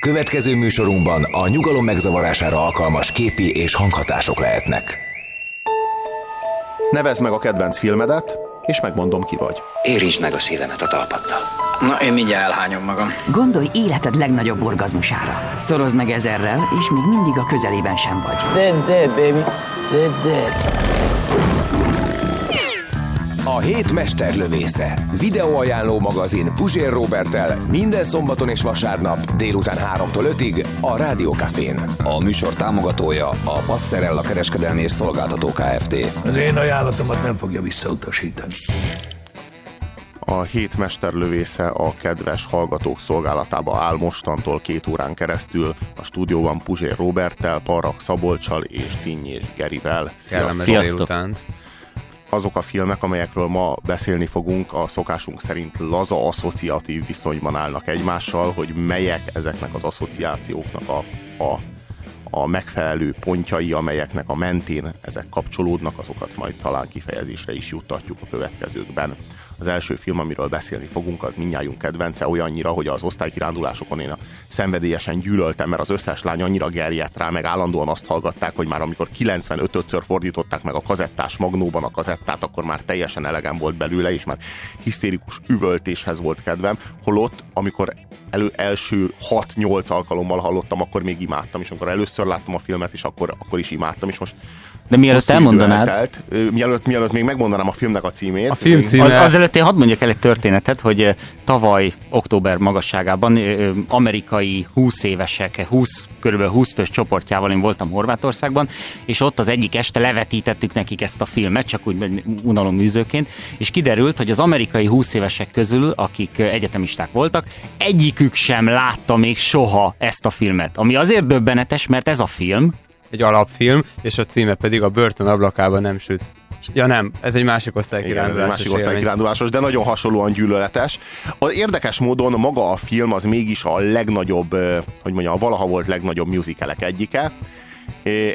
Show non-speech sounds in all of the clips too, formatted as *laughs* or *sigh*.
Következő műsorunkban a nyugalom megzavarására alkalmas képi és hanghatások lehetnek. Nevezd meg a kedvenc filmedet, és megmondom ki vagy. Érintsd meg a szívemet a talpaddal. Na, én mindjárt elhányom magam. Gondolj életed legnagyobb orgazmusára. Szorozd meg ezerrel, és még mindig a közelében sem vagy. Dead, baby. Dead. A hét mesterlövésze. Videóajánló magazin Puzsér Robertel minden szombaton és vasárnap délután 3-tól 5-ig a Rádiókafén. A műsor támogatója a Passerella kereskedelmi és szolgáltató Kft. Az én ajánlatomat nem fogja visszautasítani. A hét mesterlövésze a kedves hallgatók szolgálatába áll mostantól két órán keresztül a stúdióban Puzsér Roberttel, Parrak Szabolcsal és Tinnyés Gerivel. Kellemes délutánt. Azok a filmek, amelyekről ma beszélni fogunk, a szokásunk szerint laza asszociatív viszonyban állnak egymással, hogy melyek ezeknek az asszociációknak a, a, a megfelelő pontjai, amelyeknek a mentén ezek kapcsolódnak, azokat majd talán kifejezésre is juttatjuk a következőkben. Az első film, amiről beszélni fogunk, az mindnyájunk kedvence, olyannyira, hogy az osztálykirándulásokon én a szenvedélyesen gyűlöltem, mert az összes lány annyira gerjedt rá, meg állandóan azt hallgatták, hogy már amikor 95-ször fordították meg a kazettás magnóban a kazettát, akkor már teljesen elegem volt belőle, és már hisztérikus üvöltéshez volt kedvem, holott, amikor elő, első 6-8 alkalommal hallottam, akkor még imádtam, és amikor először láttam a filmet, és akkor, akkor is imádtam, és most De mielőtt elmondanád, eltelt. Mielőtt, mielőtt még megmondanám a filmnek a címét. a film címe... Az, azelőtt én hadd mondjak el egy történetet, hogy tavaly október magasságában amerikai 20 évesek, 20, kb. 20 fős csoportjával én voltam Horvátországban, és ott az egyik este levetítettük nekik ezt a filmet, csak úgy unaloműzőként, és kiderült, hogy az amerikai 20 évesek közül, akik egyetemisták voltak, egyikük sem látta még soha ezt a filmet. Ami azért döbbenetes, mert ez a film, egy alapfilm, és a címe pedig a börtön ablakában nem süt. Ja nem, ez egy másik Igen, ez egy osztálykirándulásos másik élmény. osztálykirándulásos, de nagyon hasonlóan gyűlöletes. Az érdekes módon maga a film az mégis a legnagyobb, hogy mondjam, a valaha volt legnagyobb musicalek egyike.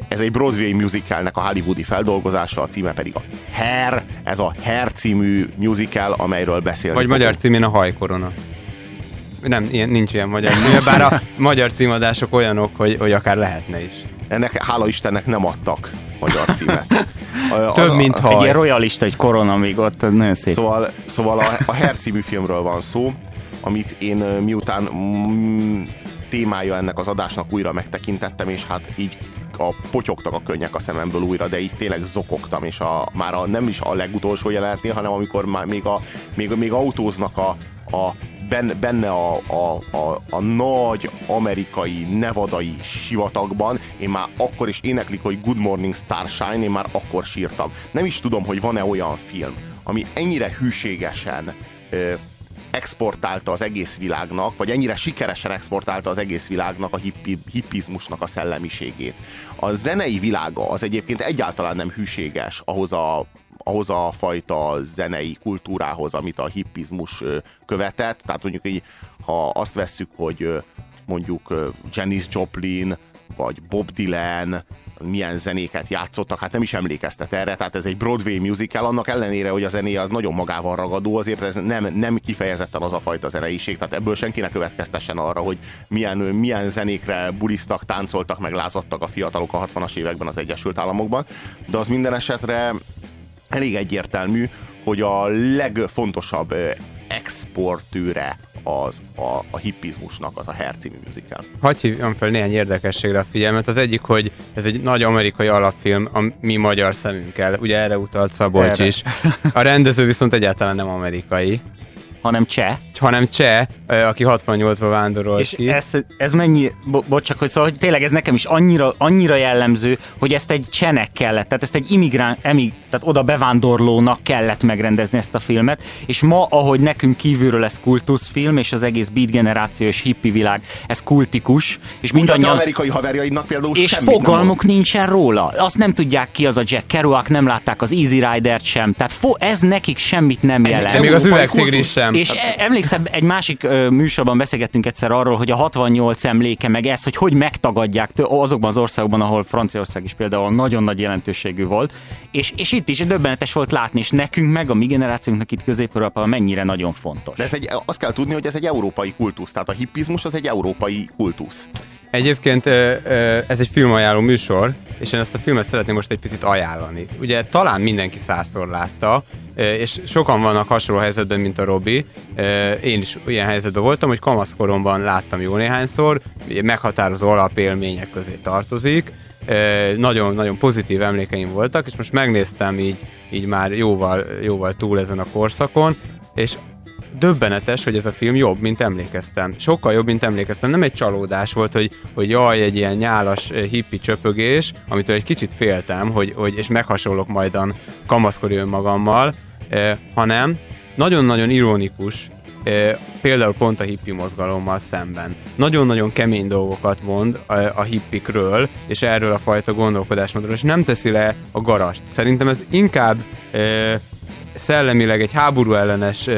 Ez egy Broadway musicalnek a hollywoodi feldolgozása, a címe pedig a Hair, ez a Hair című musical, amelyről beszélni Vagy fogunk. magyar címén a hajkorona. Nem, ilyen, nincs ilyen magyar címe, bár a *laughs* magyar címadások olyanok, hogy, hogy akár lehetne is. Ennek hála Istennek nem adtak magyar címet. *laughs* A- az Több, a- mint egy ilyen royalista, egy korona még ott, ez nagyon szép. Szóval, szóval a, a Hair című filmről van szó, amit én miután mm, témája ennek az adásnak újra megtekintettem, és hát így a potyogtak a könnyek a szememből újra, de így tényleg zokogtam, és a, már a, nem is a legutolsó jelenetnél, hanem amikor már még, a, még, még autóznak a, a benne, a, a, a, a nagy amerikai, nevadai sivatagban, én már akkor is éneklik, hogy Good Morning Starshine, én már akkor sírtam. Nem is tudom, hogy van-e olyan film, ami ennyire hűségesen ö, exportálta az egész világnak, vagy ennyire sikeresen exportálta az egész világnak a hippi, hippizmusnak a szellemiségét. A zenei világa az egyébként egyáltalán nem hűséges ahhoz a ahhoz a fajta zenei kultúrához, amit a hippizmus követett. Tehát mondjuk így, ha azt vesszük, hogy mondjuk Janis Joplin, vagy Bob Dylan, milyen zenéket játszottak, hát nem is emlékeztet erre, tehát ez egy Broadway musical, annak ellenére, hogy a zenéje az nagyon magával ragadó, azért ez nem, nem kifejezetten az a fajta zeneiség, tehát ebből senki ne következtessen arra, hogy milyen, milyen zenékre bulisztak, táncoltak, meg lázadtak a fiatalok a 60-as években az Egyesült Államokban, de az minden esetre elég egyértelmű, hogy a legfontosabb exportőre az a, a hippizmusnak az a Hair című musical. Hagy hívjam fel néhány érdekességre a figyelmet. Az egyik, hogy ez egy nagy amerikai alapfilm a mi magyar szemünkkel. Ugye erre utalt Szabolcs Erre. is. A rendező viszont egyáltalán nem amerikai, hanem cseh. hanem cseh, aki 68-ba vándorolt És ki. ez, ez mennyi, bo- bocs, csak hogy szóval, hogy tényleg ez nekem is annyira, annyira jellemző, hogy ezt egy csenek kellett, tehát ezt egy immigrán, emig, tehát oda bevándorlónak kellett megrendezni ezt a filmet, és ma, ahogy nekünk kívülről ez kultuszfilm, és az egész beat generáció és hippi világ, ez kultikus, és a mindannyian... amerikai haverjaidnak például És semmit nem fogalmuk nincsen róla. Azt nem tudják ki az a Jack Kerouac, nem látták az Easy Rider-t sem. Tehát fo- ez nekik semmit nem Ez jelent. Még az üvegtigris sem. És e- emlékszem, egy másik ö, műsorban beszélgettünk egyszer arról, hogy a 68 emléke, meg ez, hogy hogy megtagadják azokban az országokban, ahol Franciaország is például nagyon nagy jelentőségű volt. És, és itt is döbbenetes volt látni, és nekünk meg a mi generációnknak itt közép mennyire nagyon fontos. De ez egy, azt kell tudni, hogy ez egy európai kultusz, tehát a hippizmus az egy európai kultusz. Egyébként ez egy filmajánló műsor, és én ezt a filmet szeretném most egy picit ajánlani. Ugye talán mindenki százszor látta, és sokan vannak hasonló helyzetben, mint a Robi. Én is ilyen helyzetben voltam, hogy kamaszkoromban láttam jó néhányszor, meghatározó alapélmények közé tartozik. Nagyon-nagyon pozitív emlékeim voltak, és most megnéztem így, így már jóval, jóval túl ezen a korszakon, és döbbenetes, hogy ez a film jobb, mint emlékeztem. Sokkal jobb, mint emlékeztem. Nem egy csalódás volt, hogy, hogy jaj, egy ilyen nyálas eh, hippi csöpögés, amitől egy kicsit féltem, hogy, hogy és meghasonlok majdan kamaszkori önmagammal, hanem nagyon-nagyon ironikus, eh, például pont a hippi mozgalommal szemben. Nagyon-nagyon kemény dolgokat mond a, a hippikről, és erről a fajta gondolkodásmódról, és nem teszi le a garast. Szerintem ez inkább eh, szellemileg egy háború ellenes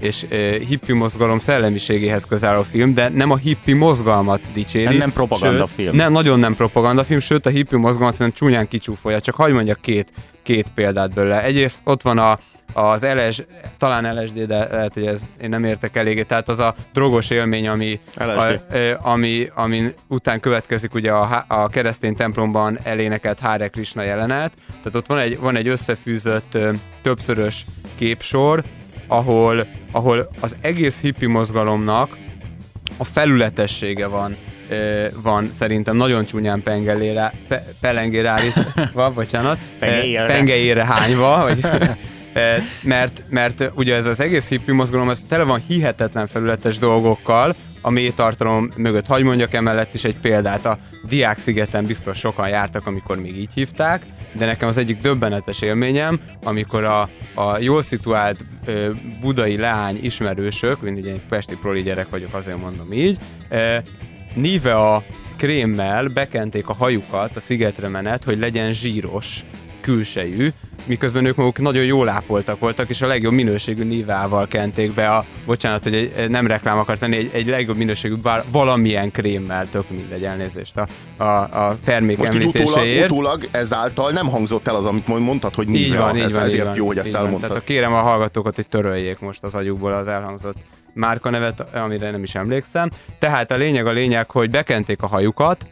és hippi mozgalom szellemiségéhez közel a film, de nem a hippi mozgalmat dicséri. Nem, nem propaganda sőt, film. Nem, nagyon nem propaganda film, sőt a hippi mozgalom szerintem csúnyán kicsúfolja. Csak hagyd mondjak két, két példát belőle. Egyrészt ott van a, az LS, talán LSD, de lehet, hogy ez én nem értek eléggé, tehát az a drogos élmény, ami, a, ami, ami után következik ugye a, a keresztény templomban elénekelt Hare Krishna jelenet, tehát ott van egy, van egy összefűzött többszörös képsor, ahol, ahol az egész hippi mozgalomnak a felületessége van van szerintem nagyon csúnyán pengelére, pe, pelengére állítva, *laughs* bocsánat, pengeére hányva, vagy *laughs* mert, mert ugye ez az egész hippi mozgalom, ez tele van hihetetlen felületes dolgokkal, a mély tartalom mögött. Hagy mondjak emellett is egy példát. A Diák szigeten biztos sokan jártak, amikor még így hívták, de nekem az egyik döbbenetes élményem, amikor a, a jól szituált ö, budai leány ismerősök, én ugye egy pesti proli gyerek vagyok, azért mondom így, ö, Nivea krémmel bekenték a hajukat a szigetre menet, hogy legyen zsíros külsejű, miközben ők maguk nagyon jól ápoltak voltak, és a legjobb minőségű nívával kenték be a, bocsánat, hogy egy, nem reklám akart tenni, egy, egy legjobb minőségű valamilyen krémmel, tök mindegy elnézést a, a, a termék Most utólag, utólag ezáltal nem hangzott el az, amit mondtad, hogy Nivea, így van, így van, ezért így van, jó, hogy ezt elmondtad. Tehát kérem a hallgatókat, hogy töröljék most az agyukból az elhangzott márkanevet, amire nem is emlékszem. Tehát a lényeg a lényeg, hogy bekenték a hajukat,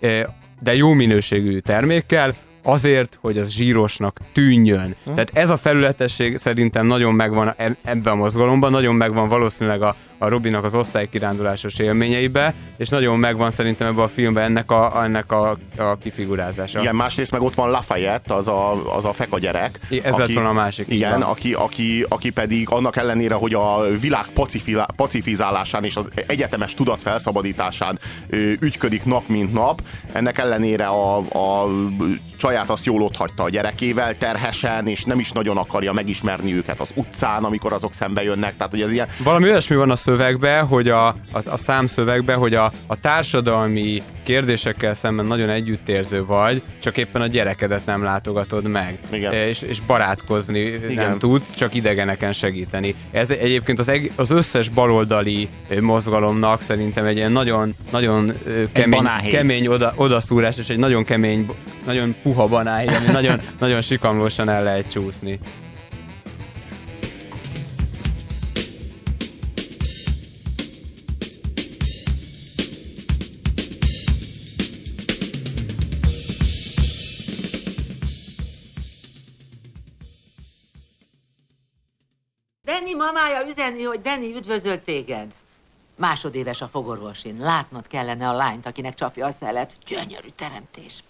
eh, de jó minőségű termékkel, azért, hogy az zsírosnak tűnjön. Hm. Tehát ez a felületesség szerintem nagyon megvan e- ebben a mozgalomban, nagyon megvan valószínűleg a, a Robinak az osztálykirándulásos élményeibe, és nagyon megvan szerintem ebben a filmben ennek a, ennek a, a kifigurázása. Igen, másrészt meg ott van Lafayette, az a, az a feka gyerek. Ez aki, lett volna a másik. Igen, aki, aki, aki pedig annak ellenére, hogy a világ pacifizálásán és az egyetemes tudat felszabadításán ügyködik nap mint nap, ennek ellenére a, a csaját azt jól ott hagyta a gyerekével, terhesen, és nem is nagyon akarja megismerni őket az utcán, amikor azok szembe jönnek. Tehát, hogy ez ilyen... Valami olyasmi van a szövegbe, hogy a, a, a számszövegbe, hogy a, a társadalmi kérdésekkel szemben nagyon együttérző vagy, csak éppen a gyerekedet nem látogatod meg. Igen. És, és barátkozni Igen. nem tudsz, csak idegeneken segíteni. Ez egyébként az, eg- az összes baloldali mozgalomnak szerintem egy ilyen nagyon, nagyon kemény, kemény oda, odaszúrás, és egy nagyon kemény, nagyon puha banáhé, ami *laughs* nagyon, nagyon sikamlósan el lehet csúszni. Denny mamája üzeni, hogy Denny üdvözöl téged. Másodéves a fogorvosin. Látnod kellene a lányt, akinek csapja a szelet. Gyönyörű teremtés.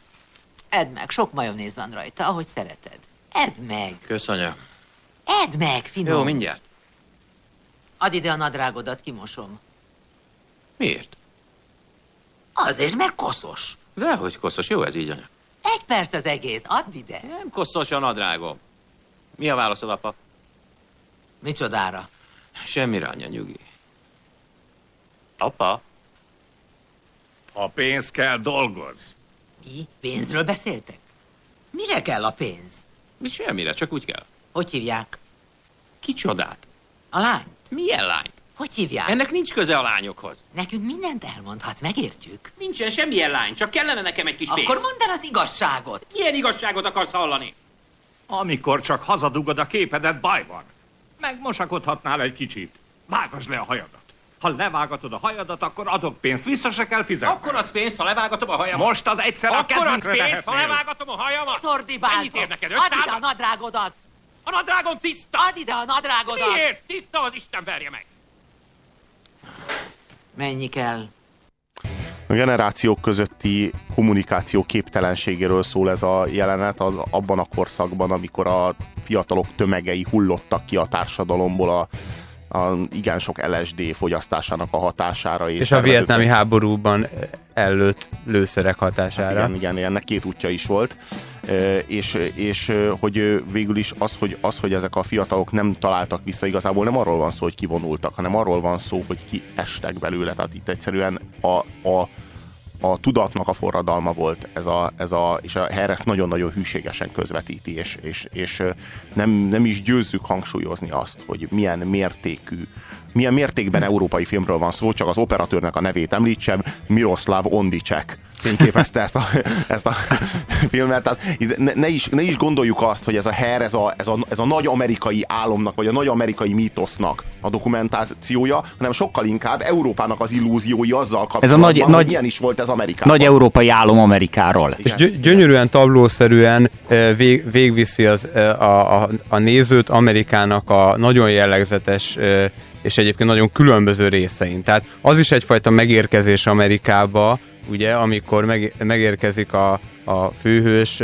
Edd meg, sok majonéz van rajta, ahogy szereted. Edd meg. Köszönöm. Edd meg, finom. Jó, mindjárt. Add ide a nadrágodat, kimosom. Miért? Azért, mert koszos. Dehogy koszos, jó ez így, anya. Egy perc az egész, add ide. Nem koszos a nadrágom. Mi a válaszod, apa? Micsodára? Semmire, anya, nyugi. Apa? A pénz kell, dolgoz. Mi? Pénzről beszéltek? Mire kell a pénz? Mi semmire, csak úgy kell. Hogy hívják? Kicsodát? A lány? Milyen lány? Hogy hívják? Ennek nincs köze a lányokhoz. Nekünk mindent elmondhatsz, megértjük. Nincsen semmilyen lány, csak kellene nekem egy kis pénz. Akkor mondd el az igazságot. Milyen igazságot akarsz hallani? Amikor csak hazadugod a képedet, baj van. Megmosakodhatnál egy kicsit. Vágasd le a hajadat. Ha levágatod a hajadat, akkor adok pénzt, vissza se kell fizetni. Akkor az pénzt, ha levágatom a hajamat. Most az egyszer a Akkor az kezünkre pénzt, ha levágatom a hajamat. Mit ordibáltok? Mennyit ér neked? Add ide 500? a nadrágodat! A nadrágom tiszta. Add ide a nadrágodat! Miért? Tiszta az Isten verje meg. Mennyi kell? A generációk közötti kommunikáció képtelenségéről szól ez a jelenet az abban a korszakban, amikor a fiatalok tömegei hullottak ki a társadalomból a, a igen sok LSD fogyasztásának a hatására. És, És a vietnámi háborúban ellőtt lőszerek hatására. Hát igen, igen, ennek két útja is volt. És, és hogy végül is az hogy, az, hogy ezek a fiatalok nem találtak vissza, igazából nem arról van szó, hogy kivonultak, hanem arról van szó, hogy kiestek belőle. Tehát itt egyszerűen a, a, a tudatnak a forradalma volt ez a, ez a és a ezt nagyon-nagyon hűségesen közvetíti, és, és, és nem, nem is győzzük hangsúlyozni azt, hogy milyen mértékű milyen mértékben európai filmről van szó, csak az operatőrnek a nevét említsem, Miroslav Ondicek fényképezte ezt a, ezt a filmet. Tehát ne, ne, is, ne is gondoljuk azt, hogy ez a Her, ez a, ez, a, ez a nagy amerikai álomnak, vagy a nagy amerikai mítosznak a dokumentációja, hanem sokkal inkább Európának az illúziói azzal kapcsolatban, Ez a nagy- hogy nagy- milyen is volt ez Amerikában. Nagy európai álom Amerikáról. És gy- gyönyörűen tablószerűen eh, vég, végviszi az, eh, a, a, a nézőt Amerikának a nagyon jellegzetes eh, és egyébként nagyon különböző részein. Tehát az is egyfajta megérkezés Amerikába, ugye, amikor meg, megérkezik a, a főhős,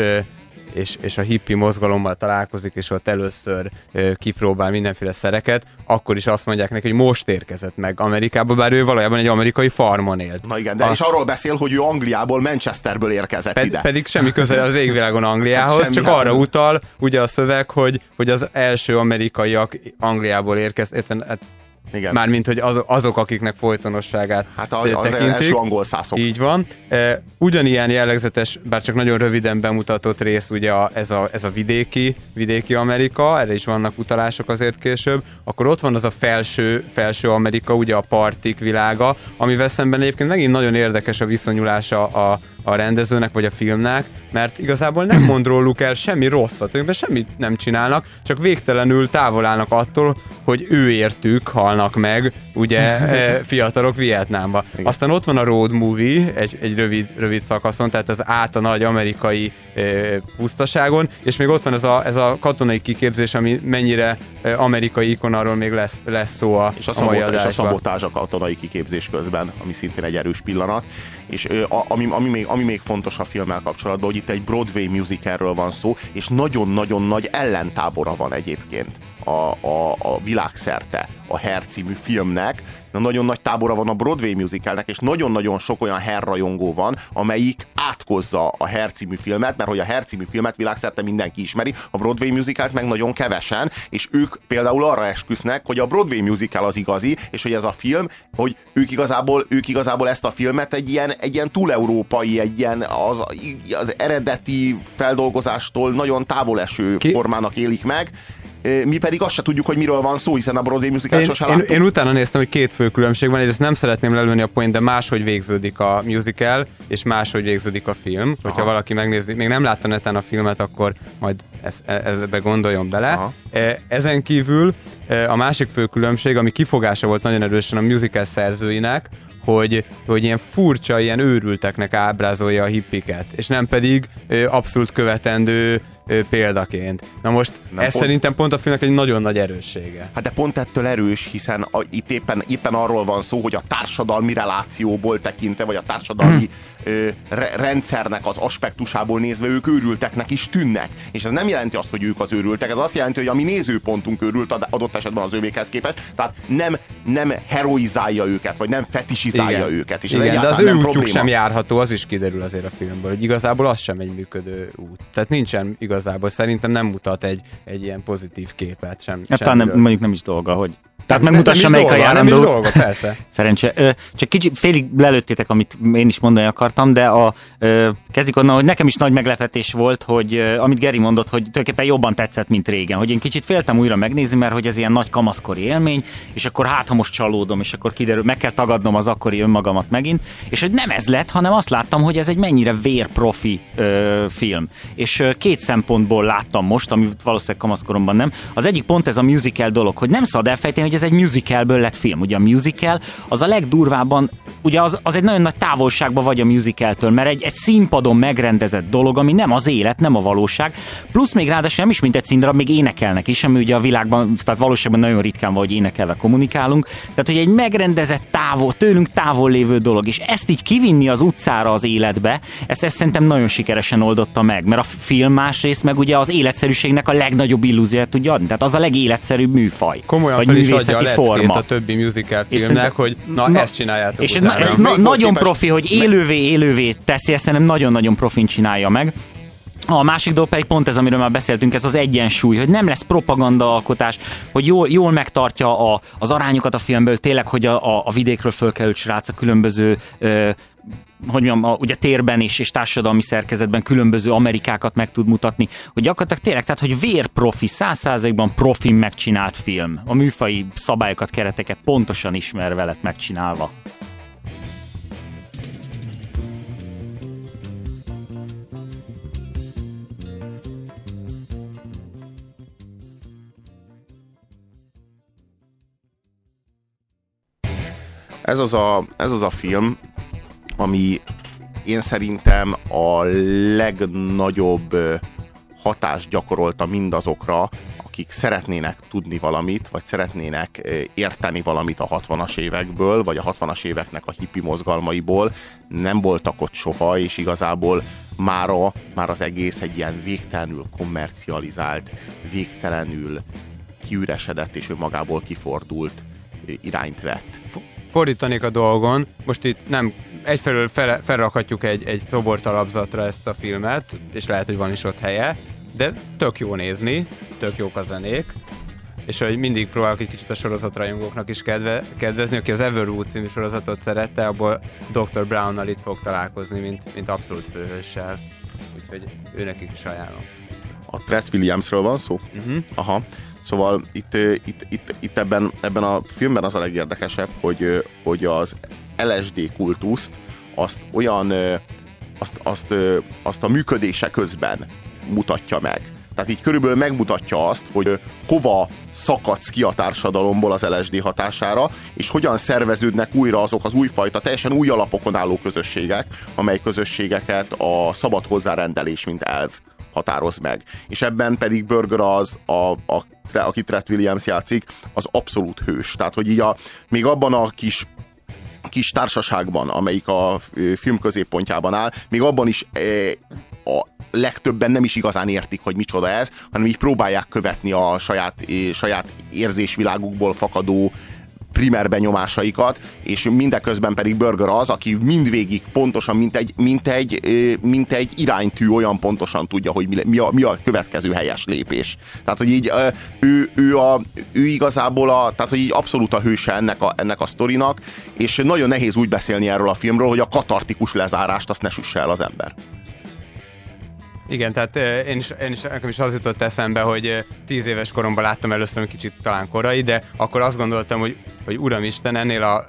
és, és a hippi mozgalommal találkozik, és ott először ö, kipróbál mindenféle szereket, akkor is azt mondják neki, hogy most érkezett meg Amerikába, bár ő valójában egy amerikai farmon élt. Na igen, de A- és arról beszél, hogy ő Angliából, Manchesterből érkezett Ped, ide. pedig semmi köze az égvilágon Angliához, Hát csak arra utal ugye a szöveg, hogy, hogy az első amerikaiak Angliából érkeztek, hát Igen. Mármint, hogy az, azok, akiknek folytonosságát Hát az- az tekintik. első angol szászok. Így van. E, ugyanilyen jellegzetes, bár csak nagyon röviden bemutatott rész, ugye a, ez, a, ez a vidéki, vidéki Amerika, erre is vannak utalások azért később. Akkor ott van az a felső, felső Amerika, ugye a partik világa, amivel szemben egyébként megint nagyon érdekes a viszonyulása a, a rendezőnek vagy a filmnek, mert igazából nem mond róluk el semmi rosszat, ők semmit nem csinálnak, csak végtelenül távol állnak attól, hogy ő értük halnak meg, ugye *laughs* eh, fiatalok Vietnámba. Aztán ott van a road movie, egy, egy rövid, rövid szakaszon, tehát az át a nagy amerikai eh, pusztaságon, és még ott van ez a, ez a katonai kiképzés, ami mennyire eh, amerikai ikon, arról még lesz, lesz szó a, és a, szabot, és a adásban. szabotázs a katonai kiképzés közben, ami szintén egy erős pillanat. És ami, ami, még, ami még fontos a filmmel kapcsolatban, hogy itt egy Broadway musicalről van szó, és nagyon-nagyon nagy ellentábora van egyébként a, a, a világszerte a Hair című filmnek. Na, nagyon nagy tábora van a Broadway musicalnek, és nagyon-nagyon sok olyan Hair rajongó van, amelyik átkozza a című filmet, mert hogy a című filmet világszerte mindenki ismeri, a Broadway musicalt meg nagyon kevesen, és ők például arra esküsznek, hogy a Broadway musical az igazi, és hogy ez a film, hogy ők igazából, ők igazából ezt a filmet egy ilyen, egy ilyen túl-európai, egy ilyen az, az eredeti feldolgozástól nagyon távol eső Ki- formának élik meg, mi pedig azt se tudjuk, hogy miről van szó, hiszen a Broadway musical Én, sosem én, láttuk. én utána néztem, hogy két fő különbség van, egyrészt nem szeretném lelőni a point, de máshogy végződik a musical, és máshogy végződik a film. Hogyha Aha. valaki megnézi, még nem látta neten a filmet, akkor majd ez, e- ezbe gondoljon bele. Aha. E, Ezen kívül e, a másik fő különbség, ami kifogása volt nagyon erősen a musical szerzőinek, hogy, hogy ilyen furcsa, ilyen őrülteknek ábrázolja a hippiket, és nem pedig ö, abszolút követendő példaként. Na most Nem ez pont- szerintem pont a filmnek egy nagyon nagy erőssége. Hát de pont ettől erős, hiszen a, itt éppen, éppen arról van szó, hogy a társadalmi relációból tekintve, vagy a társadalmi ö, re, rendszernek az aspektusából nézve ők őrülteknek is tűnnek. És ez nem jelenti azt, hogy ők az őrültek, ez azt jelenti, hogy a mi nézőpontunk őrült ad- adott esetben az övékhez képest, tehát nem, nem heroizálja őket, vagy nem fetisizálja őket. És ez Igen, de az ő útjuk probléma. sem járható, az is kiderül azért a filmből, hogy igazából az sem egy működő út. Tehát nincsen igazából, szerintem nem mutat egy, egy ilyen pozitív képet sem. Hát talán nem, mondjuk nem is dolga, hogy Tehát megmutassa, melyik a dolga, nem is járandó. dolga, persze. *laughs* Szerencse. Csak kicsit félig lelőttétek, amit én is mondani akartam, de a, kezdjük onnan, hogy nekem is nagy meglepetés volt, hogy amit Geri mondott, hogy tulajdonképpen jobban tetszett, mint régen. Hogy én kicsit féltem újra megnézni, mert hogy ez ilyen nagy kamaszkori élmény, és akkor hát, ha most csalódom, és akkor kiderül, meg kell tagadnom az akkori önmagamat megint, és hogy nem ez lett, hanem azt láttam, hogy ez egy mennyire vérprofi ö, film. És ö, két szempontból láttam most, ami valószínűleg kamaszkoromban nem. Az egyik pont ez a musical dolog, hogy nem szabad elfejteni, hogy ez egy musicalből lett film. Ugye a musical az a legdurvábban, ugye az, az egy nagyon nagy távolságban vagy a musicaltől, mert egy, egy színpadon megrendezett dolog, ami nem az élet, nem a valóság. Plusz még ráadásul nem is mint egy színdarab, még énekelnek is, ami ugye a világban, tehát valóságban nagyon ritkán van, hogy énekelve kommunikálunk. Tehát, hogy egy megrendezett távol, tőlünk távol lévő dolog, és ezt így kivinni az utcára az életbe, ezt, ezt szerintem nagyon sikeresen oldotta meg, mert a film másrészt meg ugye az életszerűségnek a legnagyobb illúziót tudja adni, tehát az a legéletszerűbb műfaj. Komolyan vagy fel is adja a művészeti forma. a többi musical És filmnek, hogy na, na- ezt csináljátok És ez, utána. na, ez na, nagyon képes- profi, hogy élővé élővé teszi, ezt szerintem nagyon-nagyon profin csinálja meg. A másik dolog pedig pont ez, amiről már beszéltünk, ez az egyensúly, hogy nem lesz propaganda alkotás, hogy jól, jól megtartja a, az arányokat a filmből, tényleg, hogy a, a, a vidékről fölkerült srác a különböző ö, hogy mondjam, a, ugye térben is, és társadalmi szerkezetben különböző Amerikákat meg tud mutatni, hogy gyakorlatilag tényleg, tehát hogy vérprofi, száz százalékban profi megcsinált film. A műfai szabályokat, kereteket pontosan ismerve lett megcsinálva. Ez az a, ez az a film, ami én szerintem a legnagyobb hatást gyakorolta mindazokra, akik szeretnének tudni valamit, vagy szeretnének érteni valamit a 60-as évekből, vagy a 60-as éveknek a hippi mozgalmaiból, nem voltak ott soha, és igazából mára, már az egész egy ilyen végtelenül kommercializált, végtelenül kiüresedett és önmagából kifordult irányt vett. fordítanék a dolgon. Most itt nem egyfelől fel, felrakhatjuk egy, egy szobortalapzatra ezt a filmet, és lehet, hogy van is ott helye, de tök jó nézni, tök jók a zenék, és hogy mindig próbálok egy kicsit a sorozatrajongóknak is kedve, kedvezni, aki az Everwood című sorozatot szerette, abból Dr. Brownnal itt fog találkozni, mint, mint abszolút főhőssel. Úgyhogy őnek is ajánlom. A Tress Williamsről van szó? Uh-huh. Aha. Szóval itt, itt, itt, itt ebben, ebben a filmben az a legérdekesebb, hogy, hogy az LSD kultuszt azt olyan, azt, azt, azt a működése közben mutatja meg. Tehát így körülbelül megmutatja azt, hogy hova szakadsz ki a társadalomból az LSD hatására, és hogyan szerveződnek újra azok az újfajta, teljesen új alapokon álló közösségek, amely közösségeket a szabad hozzárendelés, mint elv határoz meg. És ebben pedig Burger az, a, a, aki Trent Williams játszik, az abszolút hős. Tehát, hogy így a, még abban a kis kis társaságban, amelyik a film középpontjában áll, még abban is a legtöbben nem is igazán értik, hogy micsoda ez, hanem így próbálják követni a saját, saját érzésvilágukból fakadó primer benyomásaikat, és mindeközben pedig Burger az, aki mindvégig pontosan, mint egy, mint egy, mint egy iránytű olyan pontosan tudja, hogy mi, mi, a, mi a következő helyes lépés. Tehát, hogy így ő, ő, a, ő igazából a, tehát, hogy így abszolút a hőse ennek a, ennek a sztorinak, és nagyon nehéz úgy beszélni erről a filmről, hogy a katartikus lezárást azt ne süsse el az ember. Igen, tehát eh, én is, én is, nekem is az jutott eszembe, hogy tíz éves koromban láttam először, egy kicsit talán korai, de akkor azt gondoltam, hogy, hogy uramisten, ennél a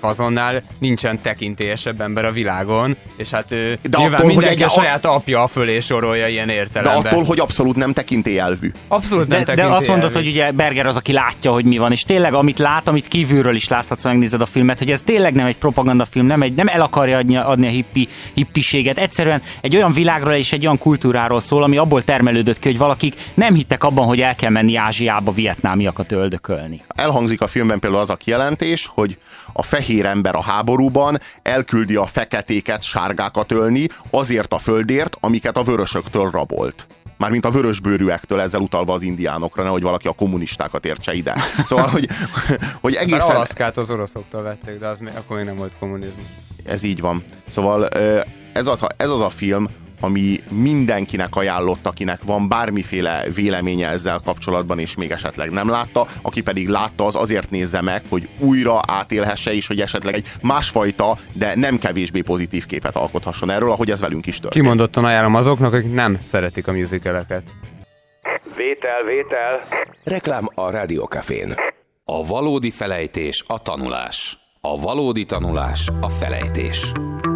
fazonnál nincsen tekintélyesebb ember a világon, és hát De nyilván attól, hogy mindenki egy- a saját apja fölé sorolja ilyen De értelemben. attól, hogy abszolút nem tekintélyelvű. Abszolút nem De, de azt mondod, hogy ugye Berger az, aki látja, hogy mi van, és tényleg amit lát, amit kívülről is láthatsz, ha megnézed a filmet, hogy ez tényleg nem egy propagandafilm, nem, egy, nem el akarja adni, adni a hippi, hippiséget. Egyszerűen egy olyan világról és egy olyan kultúráról szól, ami abból termelődött ki, hogy valakik nem hittek abban, hogy el kell menni Ázsiába vietnámiakat öldökölni. Elhangzik a filmben például az a kijelentés, hogy a fehér ember a háborúban elküldi a feketéket sárgákat ölni azért a földért, amiket a vörösöktől rabolt. Mármint a vörösbőrűektől, ezzel utalva az indiánokra, nehogy valaki a kommunistákat értse ide. Szóval, hogy, *laughs* hogy egészen... Alaszkát az oroszoktól vették, de az még, akkor még nem volt kommunizmus. Ez így van. Szóval ez az a, ez az a film, ami mindenkinek ajánlott, akinek van bármiféle véleménye ezzel kapcsolatban, és még esetleg nem látta, aki pedig látta, az azért nézze meg, hogy újra átélhesse, és hogy esetleg egy másfajta, de nem kevésbé pozitív képet alkothasson erről, ahogy ez velünk is történt. Kimondottan ajánlom azoknak, akik nem szeretik a musicaleket. Vétel, vétel. Reklám a Rádiókafén. A valódi felejtés a tanulás. A valódi tanulás a felejtés.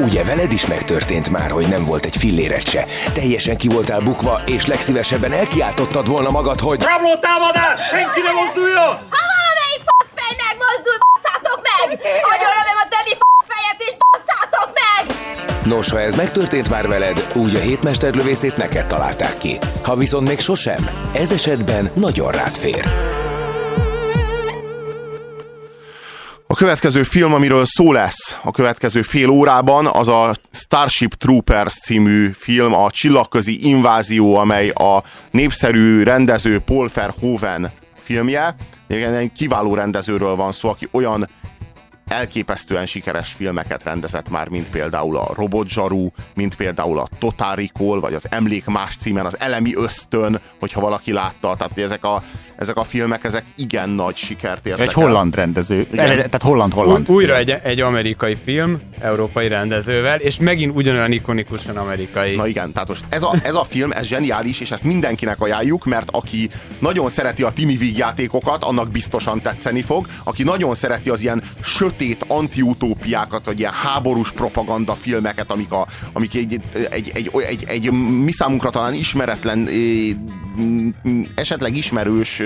Ugye veled is megtörtént már, hogy nem volt egy filléret se. Teljesen ki voltál bukva, és legszívesebben elkiáltottad volna magad, hogy... Rabló támadás! Senki ne mozduljon! Ha valamelyik faszfej megmozdul, basszátok meg! Agyonlövöm a többi faszfejet, és basszátok meg! Nos, ha ez megtörtént már veled, úgy a hétmesterlövészét neked találták ki. Ha viszont még sosem, ez esetben nagyon rád fér. Következő film, amiről szó lesz a következő fél órában, az a Starship Troopers című film, a csillagközi invázió, amely a népszerű rendező Paul Verhoeven filmje. Egy kiváló rendezőről van szó, aki olyan elképesztően sikeres filmeket rendezett már, mint például a Robot Zsaru, mint például a Recall, vagy az Emlék más címen, az Elemi Ösztön, hogyha valaki látta. Tehát, hogy ezek a, ezek a filmek, ezek igen nagy sikert értek Egy holland rendező. El, tehát holland-holland. Új, újra egy, egy amerikai film, európai rendezővel, és megint ugyanolyan ikonikusan amerikai. Na igen, tehát most ez a, ez a film, ez zseniális, és ezt mindenkinek ajánljuk, mert aki nagyon szereti a Tini vígjátékokat, annak biztosan tetszeni fog. Aki nagyon szereti az ilyen sötét antiutópiákat, vagy ilyen háborús propaganda filmeket, amik, a, amik egy, egy, egy, egy, egy, mi számunkra talán ismeretlen, esetleg ismerős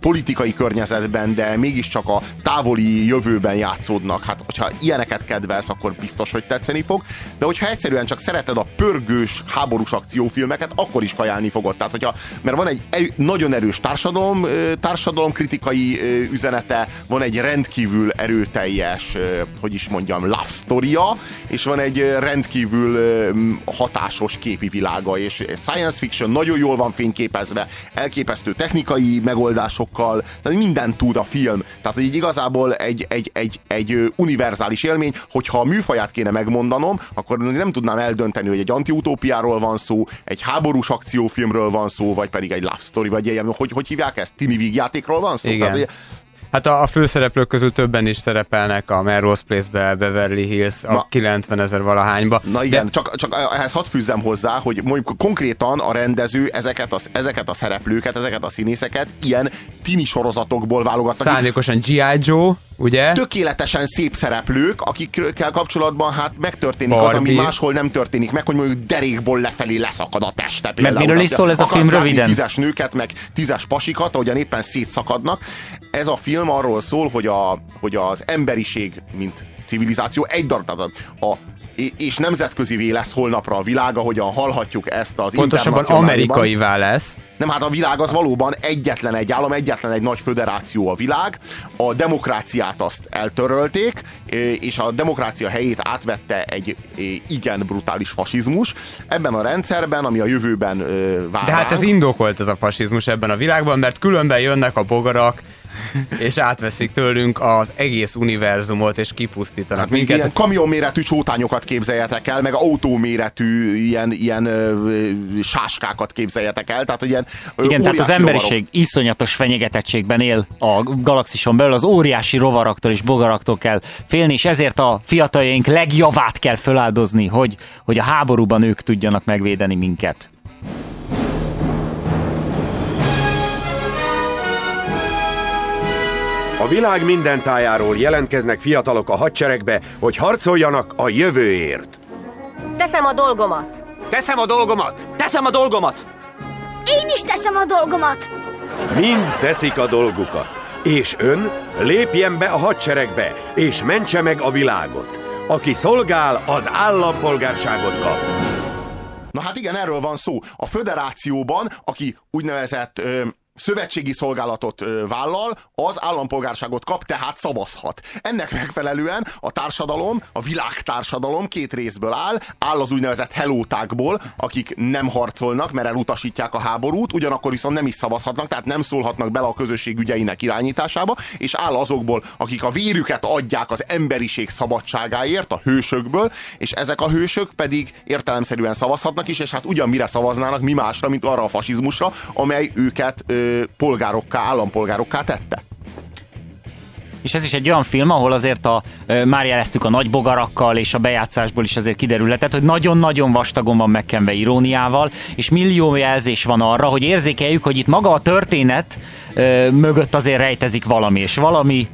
politikai környezetben, de mégiscsak a távoli jövőben játszódnak. Hát, hogyha ilyeneket kedvelsz, akkor biztos, hogy tetszeni fog. De hogyha egyszerűen csak szereted a pörgős háborús akciófilmeket, akkor is kajálni fogod. Tehát, hogyha, mert van egy nagyon erős társadalom, társadalomkritikai üzenete, van egy rendkívül erőteljes, hogy is mondjam, love story és van egy rendkívül hatásos képi világa, és science fiction nagyon jól van fényképezve, elképesztő technikai megoldásokkal, tehát mindent tud a film. Tehát így igazából egy, egy, egy, egy univerzális élmény, hogyha a műfaját kéne megmondanom, akkor nem tudnám eldönteni, hogy egy antiutópiáról van szó, egy háborús akciófilmről van szó, vagy pedig egy love story, vagy ilyen, hogy, hogy hívják ezt? Tini játékról van szó? Igen. Tehát, Hát a, a főszereplők közül többen is szerepelnek a Melrose Place-be, Beverly Hills, a Na, 90 ezer valahányba. Na igen, de... csak, csak ehhez hadd fűzzem hozzá, hogy mondjuk konkrétan a rendező ezeket a, ezeket a szereplőket, ezeket a színészeket ilyen tini sorozatokból válogatta. Szándékosan G.I. Joe, ugye? Tökéletesen szép szereplők, akikkel kapcsolatban hát megtörténik Barbie. az, ami máshol nem történik meg, hogy mondjuk derékból lefelé leszakad a teste. Például, miről is szól ez a film röviden? Tízes nőket, meg tízes pasikat, ahogyan éppen szétszakadnak. Ez a film arról szól, hogy, a, hogy az emberiség, mint civilizáció egy darab, a és nemzetközi lesz holnapra a világ, ahogyan hallhatjuk ezt az Pontosabban amerikaivá lesz. Nem, hát a világ az valóban egyetlen egy állam, egyetlen egy nagy föderáció a világ. A demokráciát azt eltörölték, és a demokrácia helyét átvette egy igen brutális fasizmus. Ebben a rendszerben, ami a jövőben vár De hát ez indokolt ez a fasizmus ebben a világban, mert különben jönnek a bogarak, *laughs* és átveszik tőlünk az egész univerzumot, és kipusztítanak hát minket. Ilyen kamionméretű csótányokat képzeljetek el, meg autóméretű ilyen, ilyen ö, sáskákat képzeljetek el. Tehát, ilyen, Igen, tehát az emberiség rovarok. iszonyatos fenyegetettségben él a galaxison belül, az óriási rovaraktól és bogaraktól kell félni, és ezért a fiataljaink legjavát kell föláldozni, hogy, hogy a háborúban ők tudjanak megvédeni minket. A világ minden tájáról jelentkeznek fiatalok a hadseregbe, hogy harcoljanak a jövőért. Teszem a dolgomat. Teszem a dolgomat. Teszem a dolgomat. Én is teszem a dolgomat. Mind teszik a dolgukat. És ön lépjen be a hadseregbe, és mentse meg a világot. aki szolgál, az állampolgárságot kap. Na hát igen, erről van szó. A föderációban, aki úgynevezett ö, szövetségi szolgálatot vállal, az állampolgárságot kap, tehát szavazhat. Ennek megfelelően a társadalom, a világtársadalom két részből áll, áll az úgynevezett helótákból, akik nem harcolnak, mert elutasítják a háborút, ugyanakkor viszont nem is szavazhatnak, tehát nem szólhatnak bele a közösség ügyeinek irányításába, és áll azokból, akik a vérüket adják az emberiség szabadságáért, a hősökből, és ezek a hősök pedig értelemszerűen szavazhatnak is, és hát ugyan mire szavaznának, mi másra, mint arra a fasizmusra, amely őket polgárokká, állampolgárokká tette. És ez is egy olyan film, ahol azért a, már jeleztük a nagy bogarakkal, és a bejátszásból is azért kiderülhetett, hogy nagyon-nagyon vastagon van megkenve iróniával, és millió jelzés van arra, hogy érzékeljük, hogy itt maga a történet mögött azért rejtezik valami, és valami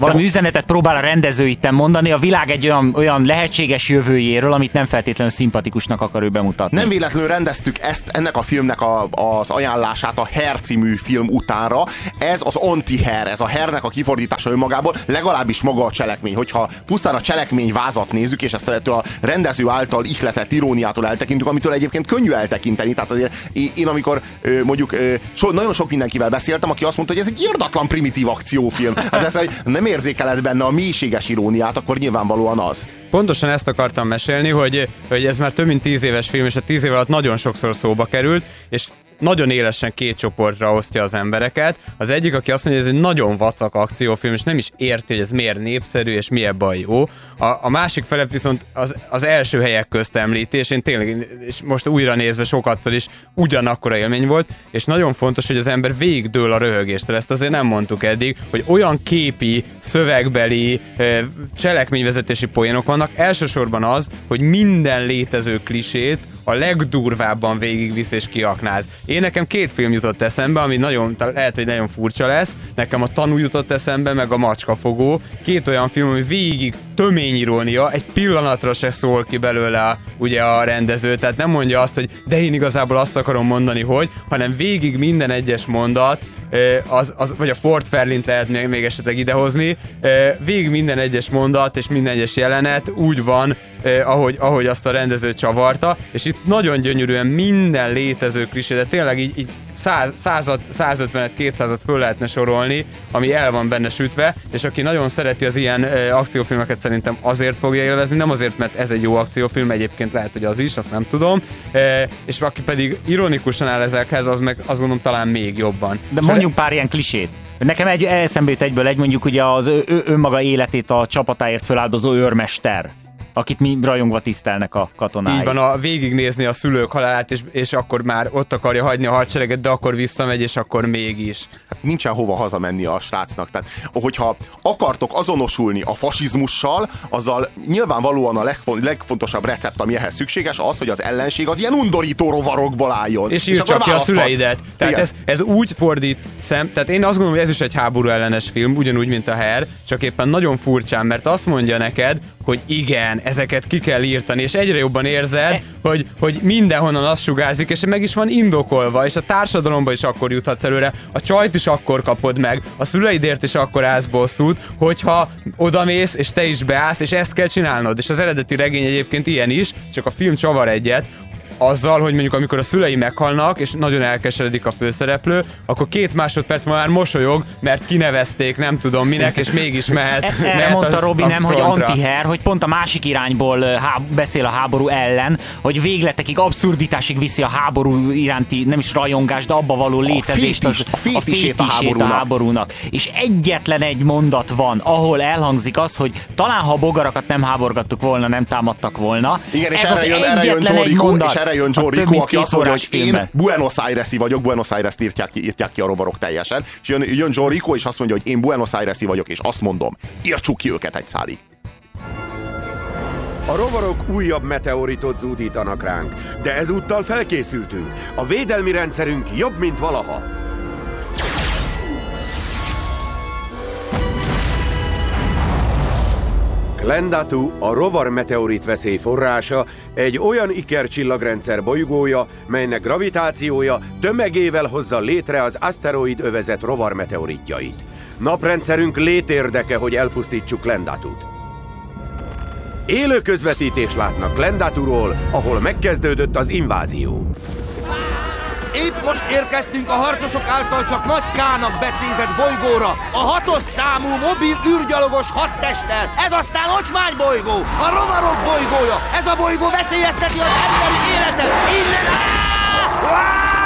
valami üzenetet próbál a rendező itten mondani a világ egy olyan, olyan lehetséges jövőjéről, amit nem feltétlenül szimpatikusnak akar ő bemutatni. Nem véletlenül rendeztük ezt, ennek a filmnek a, az ajánlását a Her című film utánra. Ez az anti-her, ez a hernek a kifordítása önmagából, legalábbis maga a cselekmény. Hogyha pusztán a cselekmény vázat nézzük, és ezt ettől a rendező által ihletett iróniától eltekintünk, amitől egyébként könnyű eltekinteni. Tehát azért én, amikor mondjuk so, nagyon sok mindenkivel beszéltem, aki azt mondta, hogy ez egy irdatlan primitív akciófilm. Hát ez, nem érzékeled benne a mélységes iróniát, akkor nyilvánvalóan az. Pontosan ezt akartam mesélni, hogy, hogy ez már több mint tíz éves film, és a tíz év alatt nagyon sokszor szóba került, és nagyon élesen két csoportra osztja az embereket. Az egyik, aki azt mondja, hogy ez egy nagyon vacak akciófilm, és nem is érti, hogy ez miért népszerű, és miért baj jó. A, a másik fele viszont az, az első helyek közt említi, és én tényleg, és most újra nézve sokatszor is ugyanakkora élmény volt, és nagyon fontos, hogy az ember végigdől a röhögéstől. Ezt azért nem mondtuk eddig, hogy olyan képi, szövegbeli, cselekményvezetési poénok vannak. Elsősorban az, hogy minden létező klisét a legdurvábban végigvisz és kiaknáz. Én nekem két film jutott eszembe, ami nagyon, lehet, hogy nagyon furcsa lesz. Nekem a tanú jutott eszembe, meg a macskafogó. Két olyan film, ami végig tömény irónia, egy pillanatra se szól ki belőle a, ugye a rendező, tehát nem mondja azt, hogy de én igazából azt akarom mondani, hogy, hanem végig minden egyes mondat, az, az, vagy a Fort Ferlint lehet még, még esetleg idehozni, végig minden egyes mondat és minden egyes jelenet úgy van, ahogy, ahogy azt a rendező csavarta, és itt nagyon gyönyörűen minden létező klisé, de tényleg így, így 100, 150-et, 200-at föl lehetne sorolni, ami el van benne sütve, és aki nagyon szereti az ilyen e, akciófilmeket szerintem azért fogja élvezni, nem azért, mert ez egy jó akciófilm, egyébként lehet, hogy az is, azt nem tudom, e, és aki pedig ironikusan áll ezekhez, az meg azt gondolom talán még jobban. De mondjunk pár ilyen klisét. Nekem egy eszembe jut egyből egy mondjuk ugye az ő, önmaga életét a csapatáért föláldozó őrmester akit mi rajongva tisztelnek a katonák. Így van, a végignézni a szülők halálát, és, és akkor már ott akarja hagyni a hadsereget, de akkor visszamegy, és akkor mégis. Hát nincsen hova hazamenni a srácnak. Tehát, hogyha akartok azonosulni a fasizmussal, azzal nyilvánvalóan a legfon- legfontosabb recept, ami ehhez szükséges, az, hogy az ellenség az ilyen undorító rovarokból álljon. És írd csak ki a szüleidet. Tehát ez, ez, úgy fordít szem, tehát én azt gondolom, hogy ez is egy háború ellenes film, ugyanúgy, mint a Her, csak éppen nagyon furcsán, mert azt mondja neked, hogy igen, ezeket ki kell írtani, és egyre jobban érzed, hogy, hogy mindenhonnan azt sugárzik, és meg is van indokolva, és a társadalomba is akkor juthatsz előre, a csajt is akkor kapod meg, a szüleidért is akkor állsz bosszút, hogyha odamész, és te is beállsz, és ezt kell csinálnod. És az eredeti regény egyébként ilyen is, csak a film csavar egyet, azzal, hogy mondjuk amikor a szülei meghalnak, és nagyon elkeseredik a főszereplő, akkor két másodperc már mosolyog, mert kinevezték, nem tudom minek, és mégis mehet. E, e, mondta a, Robi, a nem, frontra. hogy antiher, hogy pont a másik irányból há, beszél a háború ellen, hogy végletekig, abszurditásig viszi a háború iránti, nem is rajongás, de abba való létezést. A, fétis, az, a, fétisét a, a, háborúnak. a háborúnak. És egyetlen egy mondat van, ahol elhangzik az, hogy talán ha a bogarakat nem háborgattuk volna, nem támadtak volna. Igen, és Ez erre jön, erre jön Joe Rico, és erre jön Joe Rico, aki azt mondja, hogy én Buenos Aires-i vagyok, Buenos Aires-t írják ki, írják ki a rovarok teljesen, és jön, jön Joe Rico, és azt mondja, hogy én Buenos Aires-i vagyok, és azt mondom, írtsuk ki őket egy szálig. A rovarok újabb meteoritot zúdítanak ránk, de ezúttal felkészültünk. A védelmi rendszerünk jobb, mint valaha. Glendatu, a rovar meteorit veszély forrása, egy olyan ikercsillagrendszer bolygója, melynek gravitációja tömegével hozza létre az aszteroid övezet rovar meteoritjait. Naprendszerünk létérdeke, hogy elpusztítsuk Glendatut. Élő közvetítés látnak Lendaturól, ahol megkezdődött az invázió. Épp most érkeztünk a harcosok által csak nagy Kának becézett bolygóra, a hatos számú mobil űrgyalogos hadtesttel. Ez aztán Ocsmány bolygó, a rovarok bolygója. Ez a bolygó veszélyezteti az emberi életet. Innen!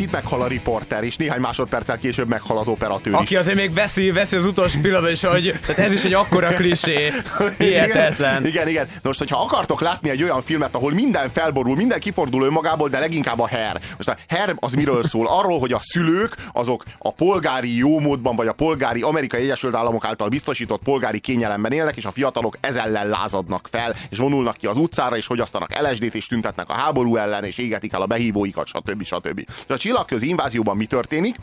Itt meghal a riporter, és néhány másodperccel később meghal az operatőr is. Aki azért még veszi, veszi az utolsó pillanatban, és hogy tehát ez is egy akkora klisé. *laughs* Hihetetlen. Igen, igen, igen. Most, hogyha akartok látni egy olyan filmet, ahol minden felborul, minden kifordul önmagából, de leginkább a her. Most a her az miről szól? Arról, hogy a szülők azok a polgári jómódban, vagy a polgári Amerikai Egyesült Államok által biztosított polgári kényelemben élnek, és a fiatalok ez ellen lázadnak fel, és vonulnak ki az utcára, és fogyasztanak LSD-t, és tüntetnek a háború ellen, és égetik el a behívóikat, stb. stb. A csillagközi invázióban mi történik?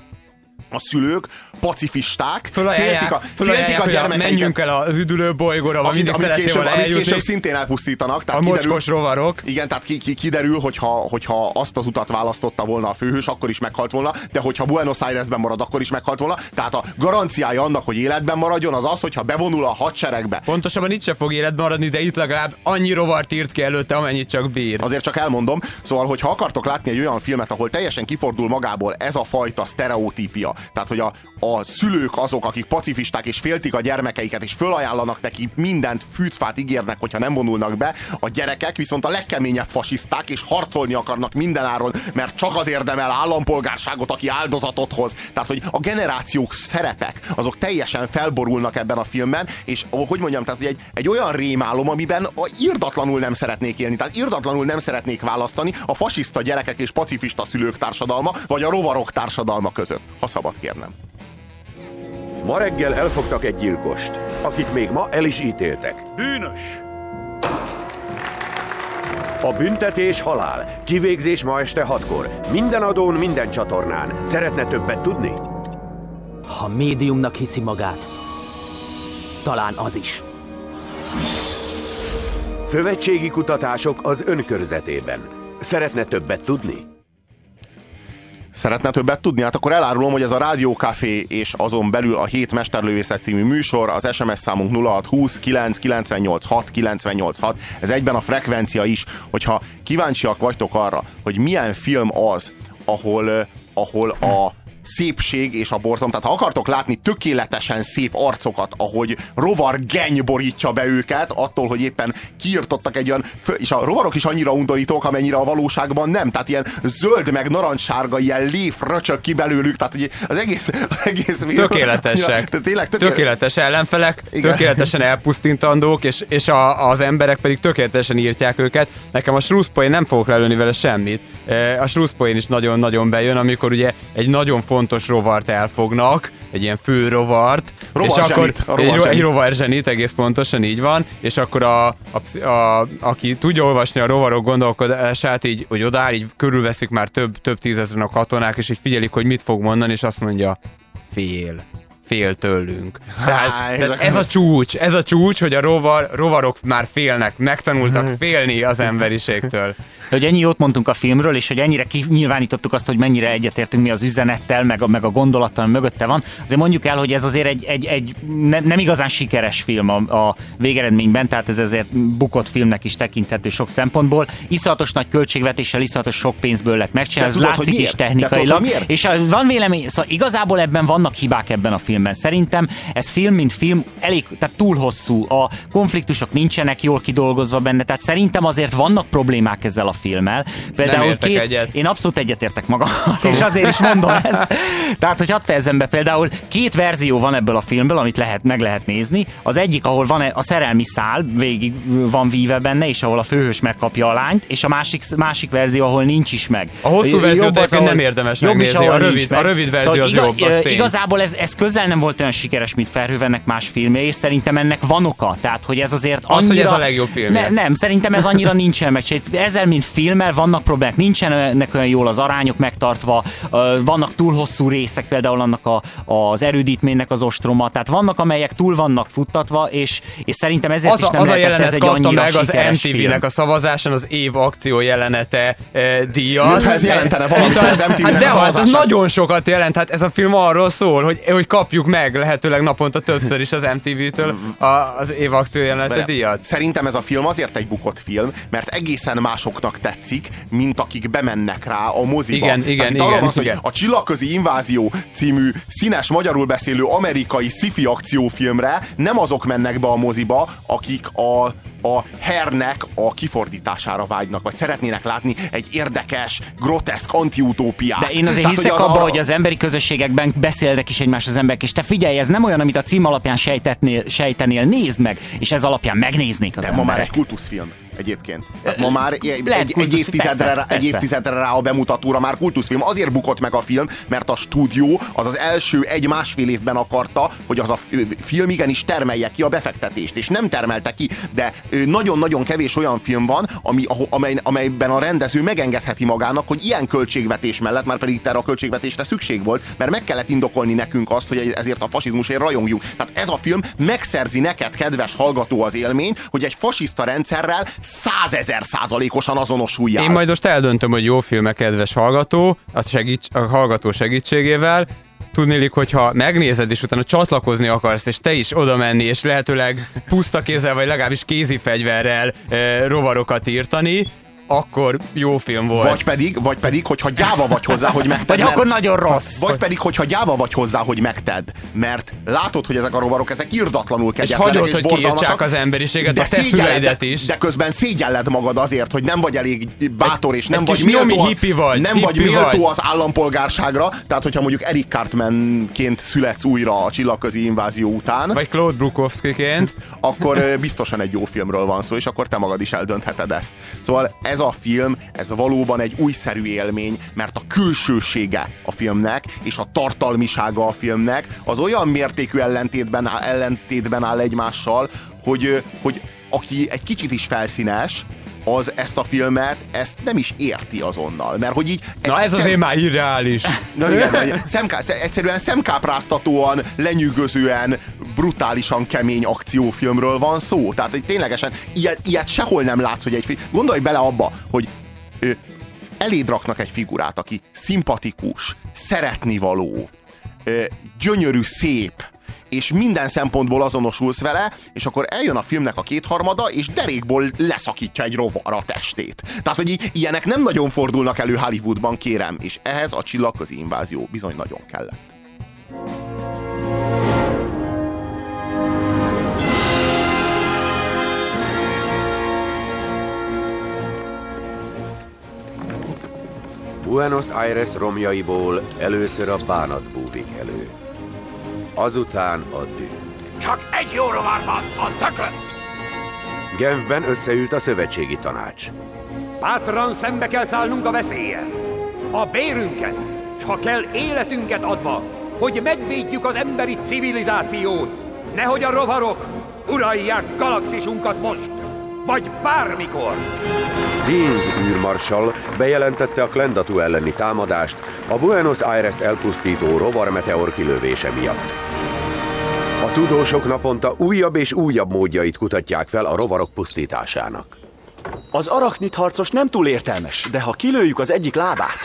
A szülők pacifisták, féltik a, féltik a gyermekeiket. Menjünk el az üdülő bolygóra, amit, amit, később, amit később szintén elpusztítanak. Tehát a kiderül, mocskos rovarok. Igen, tehát ki, ki, kiderül, hogyha, hogyha azt az utat választotta volna a főhős, akkor is meghalt volna, de hogyha Buenos Airesben marad, akkor is meghalt volna. Tehát a garanciája annak, hogy életben maradjon, az az, hogyha bevonul a hadseregbe. Pontosabban itt se fog életben maradni, de itt legalább annyi rovart írt ki előtte, amennyit csak bír. Azért csak elmondom. Szóval, hogyha akartok látni egy olyan filmet, ahol teljesen kifordul magából ez a fajta sztereotípia, tehát hogy a, a szülők azok, akik pacifisták és féltik a gyermekeiket, és fölajánlanak neki mindent, fűtfát ígérnek, hogyha nem vonulnak be, a gyerekek viszont a legkeményebb fasiszták, és harcolni akarnak mindenáron, mert csak az érdemel állampolgárságot, aki áldozatot hoz. Tehát, hogy a generációk szerepek, azok teljesen felborulnak ebben a filmben, és hogy mondjam, tehát hogy egy, egy olyan rémálom, amiben a irdatlanul nem szeretnék élni, tehát irdatlanul nem szeretnék választani a fasiszta gyerekek és pacifista szülők társadalma, vagy a rovarok társadalma között, ha szabad kérnem. Ma reggel elfogtak egy gyilkost, akit még ma el is ítéltek. Bűnös! A büntetés halál. Kivégzés ma este hatkor. Minden adón, minden csatornán. Szeretne többet tudni? Ha médiumnak hiszi magát, talán az is. Szövetségi kutatások az önkörzetében. Szeretne többet tudni? Szeretne többet tudni? Hát akkor elárulom, hogy ez a Rádió Café és azon belül a Hét Mesterlővészet című műsor, az SMS számunk 0620 9 98 6 98 6. Ez egyben a frekvencia is, hogyha kíváncsiak vagytok arra, hogy milyen film az, ahol, ahol a szépség és a borzalom. Tehát ha akartok látni tökéletesen szép arcokat, ahogy rovar geny borítja be őket, attól, hogy éppen kiirtottak egy olyan, és a rovarok is annyira undorítók, amennyire a valóságban nem. Tehát ilyen zöld meg narancssárga, ilyen léf röcsök ki belőlük, tehát az egész, az egész Tökéletesek. Ja, tényleg tökéletes. tökéletes ellenfelek, Igen. tökéletesen elpusztintandók, és, és a, az emberek pedig tökéletesen írtják őket. Nekem a Shrewsbury nem fogok lelőni vele semmit. E, a Shrewsbury is nagyon-nagyon bejön, amikor ugye egy nagyon fontos rovart elfognak, egy ilyen fő rovart, rovar és akkor a rovar egy, egy rovar zsenit, egész pontosan így van, és akkor a, a, a, aki tudja olvasni a rovarok gondolkodását, így, hogy odáll, így körülveszik már több, több tízezeren a katonák, és így figyelik, hogy mit fog mondani, és azt mondja, fél fél tőlünk. Tehát, Há, tehát ez a csúcs, ez a csúcs, hogy a rovar, rovarok már félnek, megtanultak félni az emberiségtől hogy ennyi jót mondtunk a filmről, és hogy ennyire kinyilvánítottuk azt, hogy mennyire egyetértünk mi az üzenettel, meg a, meg a gondolattal, ami mögötte van. Azért mondjuk el, hogy ez azért egy, egy, egy ne, nem igazán sikeres film a, a végeredményben, tehát ez azért bukott filmnek is tekinthető sok szempontból. Iszonyatos nagy költségvetéssel, iszonyatos sok pénzből lett megcsinálva, ez látszik is technikailag. És van vélemény, szóval igazából ebben vannak hibák ebben a filmben. Szerintem ez film, mint film, elég, tehát túl hosszú. A konfliktusok nincsenek jól kidolgozva benne, tehát szerintem azért vannak problémák ezzel a filmmel. Például két, egyet. Én abszolút egyetértek magam, és azért is mondom *laughs* ezt. Tehát, hogy hadd fejezem be, például két verzió van ebből a filmből, amit lehet, meg lehet nézni. Az egyik, ahol van a szerelmi szál, végig van víve benne, és ahol a főhős megkapja a lányt, és a másik, másik verzió, ahol nincs is meg. A hosszú verzió nem érdemes jobb megnézni, is, a rövid, a rövid verzió szóval az iga, jobb, az Igazából ez, ez közel nem volt olyan sikeres, mint Ferhővennek más filmje, és szerintem ennek van oka. Tehát, hogy ez azért annyira... Az, hogy ez a legjobb film. Ne, nem, szerintem ez annyira nincsen meg. Ezzel, mint filmmel vannak problémák, nincsenek olyan jól az arányok megtartva, vannak túl hosszú részek, például annak a, az erődítménynek az ostroma, tehát vannak, amelyek túl vannak futtatva, és, és szerintem ezért az is nem az a jelenet ez egy kapta meg az MTV-nek a szavazáson az év akció jelenete e, díjat. Mintha ez jelentene valamit az MTV-nek hát de a hát nagyon sokat jelent, hát ez a film arról szól, hogy, hogy kapja kapjuk meg lehetőleg naponta többször is az MTV-től a, az év aktuáljelenete díjat. Szerintem ez a film azért egy bukott film, mert egészen másoknak tetszik, mint akik bemennek rá a moziba. Igen, igen, itt arra igen, van igen. hogy a Csillagközi Invázió című színes, magyarul beszélő amerikai sci-fi akciófilmre nem azok mennek be a moziba, akik a a hernek a kifordítására vágynak, vagy szeretnének látni egy érdekes, groteszk antiutópiát. De én azért Tehát, hiszek az abban, arra- hogy az emberi közösségekben beszélnek is egymás az emberek, és te figyelj, ez nem olyan, amit a cím alapján sejtetnél, sejtenél, nézd meg, és ez alapján megnéznék az De ma emberek. már egy kultuszfilm egyébként. Tehát ma már egy, egy, egy, évtizedre, persze, rá, egy évtizedre rá a bemutatóra már kultuszfilm. Azért bukott meg a film, mert a stúdió az az első egy-másfél évben akarta, hogy az a fi- film igenis termelje ki a befektetést, és nem termelte ki, de nagyon-nagyon kevés olyan film van, ami, amely, amelyben a rendező megengedheti magának, hogy ilyen költségvetés mellett, már pedig itt erre a költségvetésre szükség volt, mert meg kellett indokolni nekünk azt, hogy ezért a fasizmusért rajongjunk. Tehát ez a film megszerzi neked, kedves hallgató, az élményt, hogy egy fasiszta rendszerrel százezer százalékosan azonosuljál. Én majd most eldöntöm, hogy jó film kedves hallgató, azt segíts, a hallgató segítségével. Tudnélik, hogyha megnézed, és utána csatlakozni akarsz, és te is oda menni, és lehetőleg puszta kézzel, vagy legalábbis kézi fegyverrel e, rovarokat írtani, akkor jó film volt. Vagy pedig, vagy pedig, hogyha gyáva vagy hozzá, hogy megted. Vagy mert- akkor nagyon rossz. Vagy pedig, hogyha gyáva vagy hozzá, hogy megted. Mert látod, hogy ezek a rovarok, ezek irdatlanul kegyetlenek hagyod, és hogy borzalmasak, az emberiséget, a te is. De közben szégyelled magad azért, hogy nem vagy elég bátor, és nem egy vagy méltó, hippi vagy, nem vagy hippi méltó vagy. az állampolgárságra. Tehát, hogyha mondjuk Eric Cartmanként születsz újra a csillagközi invázió után, Vagy Claude Brukowskiként. akkor biztosan egy jó filmről van szó, és akkor te magad is eldöntheted ezt. Szóval ez a film, ez valóban egy újszerű élmény, mert a külsősége a filmnek, és a tartalmisága a filmnek, az olyan mértékű ellentétben áll, ellentétben áll egymással, hogy, hogy aki egy kicsit is felszínes, az ezt a filmet, ezt nem is érti azonnal. Mert hogy így... Na ez szem- azért már irreális. Na igen, szemká, egyszerűen szemkápráztatóan, lenyűgözően, brutálisan kemény akciófilmről van szó. Tehát hogy ténylegesen ilyet, ilyet sehol nem látsz, hogy egy fi- Gondolj bele abba, hogy ö, eléd raknak egy figurát, aki szimpatikus, szeretnivaló, ö, gyönyörű, szép, és minden szempontból azonosulsz vele, és akkor eljön a filmnek a kétharmada, és derékból leszakítja egy rovar a testét. Tehát, hogy ilyenek nem nagyon fordulnak elő Hollywoodban, kérem, és ehhez a csillagközi invázió bizony nagyon kellett. Buenos Aires romjaiból először a bánat búvik elő. Azután a dű. Csak egy jó rovár van, a tököt! Genfben összeült a szövetségi tanács. Bátran szembe kell szállnunk a veszéllyel. A bérünket, s ha kell életünket adva, hogy megvédjük az emberi civilizációt, nehogy a rovarok uralják galaxisunkat most, vagy bármikor. Deans űrmarsal bejelentette a Klendatu elleni támadást a Buenos Aires-t elpusztító rovarmeteor kilövése miatt. A tudósok naponta újabb és újabb módjait kutatják fel a rovarok pusztításának. Az arachnit harcos nem túl értelmes, de ha kilőjük az egyik lábát...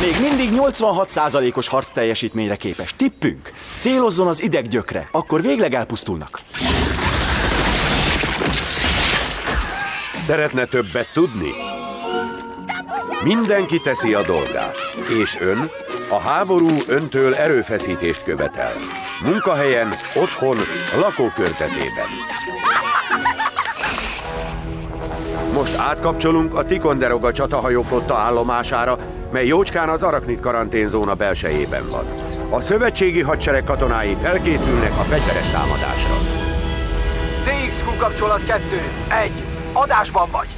Még mindig 86%-os harc teljesítményre képes. Tippünk! Célozzon az ideggyökre, akkor végleg elpusztulnak. Szeretne többet tudni? Mindenki teszi a dolgát, és ön, a háború öntől erőfeszítést követel. Munkahelyen, otthon, lakókörzetében. Most átkapcsolunk a Ticonderoga csatahajóflotta állomására, mely jócskán az Araknit karanténzóna belsejében van. A szövetségi hadsereg katonái felkészülnek a fegyveres támadásra. DXQ kapcsolat 2. 1. Adásban vagy.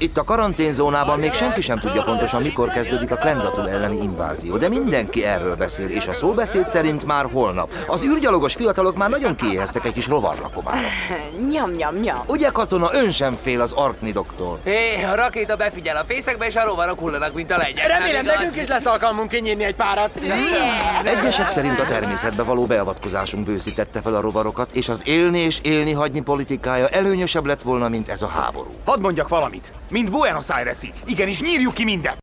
Itt a karanténzónában még senki sem tudja pontosan, mikor kezdődik a Klendatul elleni invázió, de mindenki erről beszél, és a szóbeszéd szerint már holnap. Az űrgyalogos fiatalok már nagyon kiéheztek egy kis rovarlakomára. *laughs* Nyam, nyam, nyam. Ugye katona, ön sem fél az arknidoktól. Hé, a rakéta befigyel a fészekbe, és a rovarok hullanak, mint a legyek. Remélem, nekünk is lesz alkalmunk kinyírni egy párat. Egyesek szerint a természetbe való beavatkozásunk bőszítette fel a rovarokat, és az élni és élni hagyni politikája előnyösebb lett volna, mint ez a háború. Hadd mondjak valamit. Mint Buenos Aires-ig. Igenis, nyírjuk ki mindent.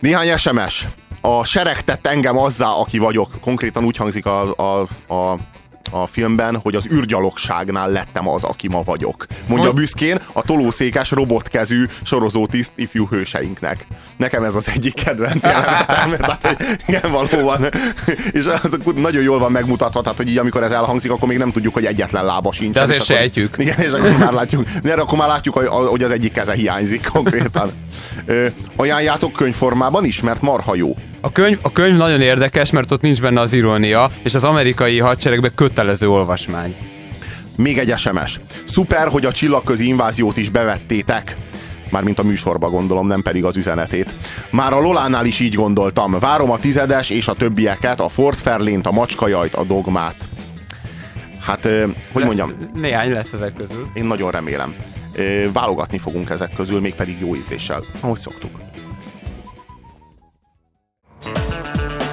Néhány SMS. a sereg tett engem azzá, aki vagyok. Konkrétan úgy hangzik a, a, a a filmben, hogy az űrgyalogságnál lettem az, aki ma vagyok. Mondja büszkén a tolószékes robotkezű sorozótiszt ifjú hőseinknek. Nekem ez az egyik kedvenc jelenetem. *laughs* tehát, igen, valóban. És az nagyon jól van megmutatva, tehát hogy így amikor ez elhangzik, akkor még nem tudjuk, hogy egyetlen lába sincs. De azért sejtjük. Igen, és akkor már látjuk. De akkor már látjuk, hogy az egyik keze hiányzik konkrétan. Ö, ajánljátok könyvformában is, mert marha jó. A könyv, a könyv nagyon érdekes, mert ott nincs benne az irónia, és az amerikai hadseregben kötelező olvasmány. Még egy SMS. Szuper, hogy a csillagközi inváziót is bevettétek. Mármint a műsorba gondolom, nem pedig az üzenetét. Már a Lolánál is így gondoltam. Várom a tizedes és a többieket, a Fort Ferlént, a macskajajt, a dogmát. Hát, hogy mondjam? Néhány lesz ezek közül. Én nagyon remélem. Válogatni fogunk ezek közül, mégpedig jó ízléssel, ahogy szoktuk.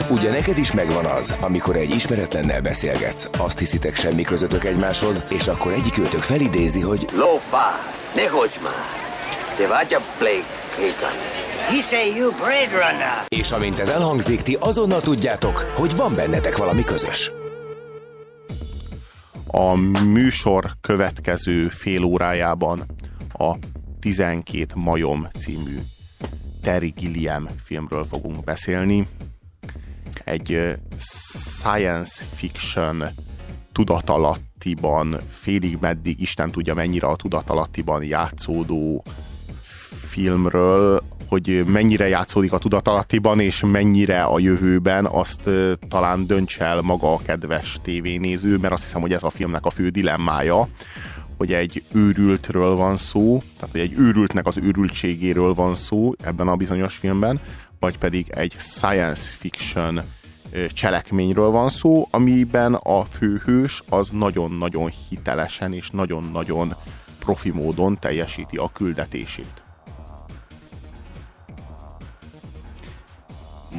Ugye neked is megvan az, amikor egy ismeretlennel beszélgetsz, azt hiszitek semmi közöttök egymáshoz, és akkor egyik őtök felidézi, hogy Lópá, ne hogy már! Te vagy a Blake. He say you Blade Runner. És amint ez elhangzik, ti azonnal tudjátok, hogy van bennetek valami közös. A műsor következő fél órájában a 12 majom című Terry Gilliam filmről fogunk beszélni egy science fiction tudatalattiban, félig meddig, Isten tudja mennyire a tudatalattiban játszódó filmről, hogy mennyire játszódik a tudatalattiban, és mennyire a jövőben, azt talán dönts el maga a kedves tévénéző, mert azt hiszem, hogy ez a filmnek a fő dilemmája, hogy egy őrültről van szó, tehát hogy egy őrültnek az őrültségéről van szó ebben a bizonyos filmben, vagy pedig egy science fiction cselekményről van szó, amiben a főhős az nagyon-nagyon hitelesen és nagyon-nagyon profi módon teljesíti a küldetését.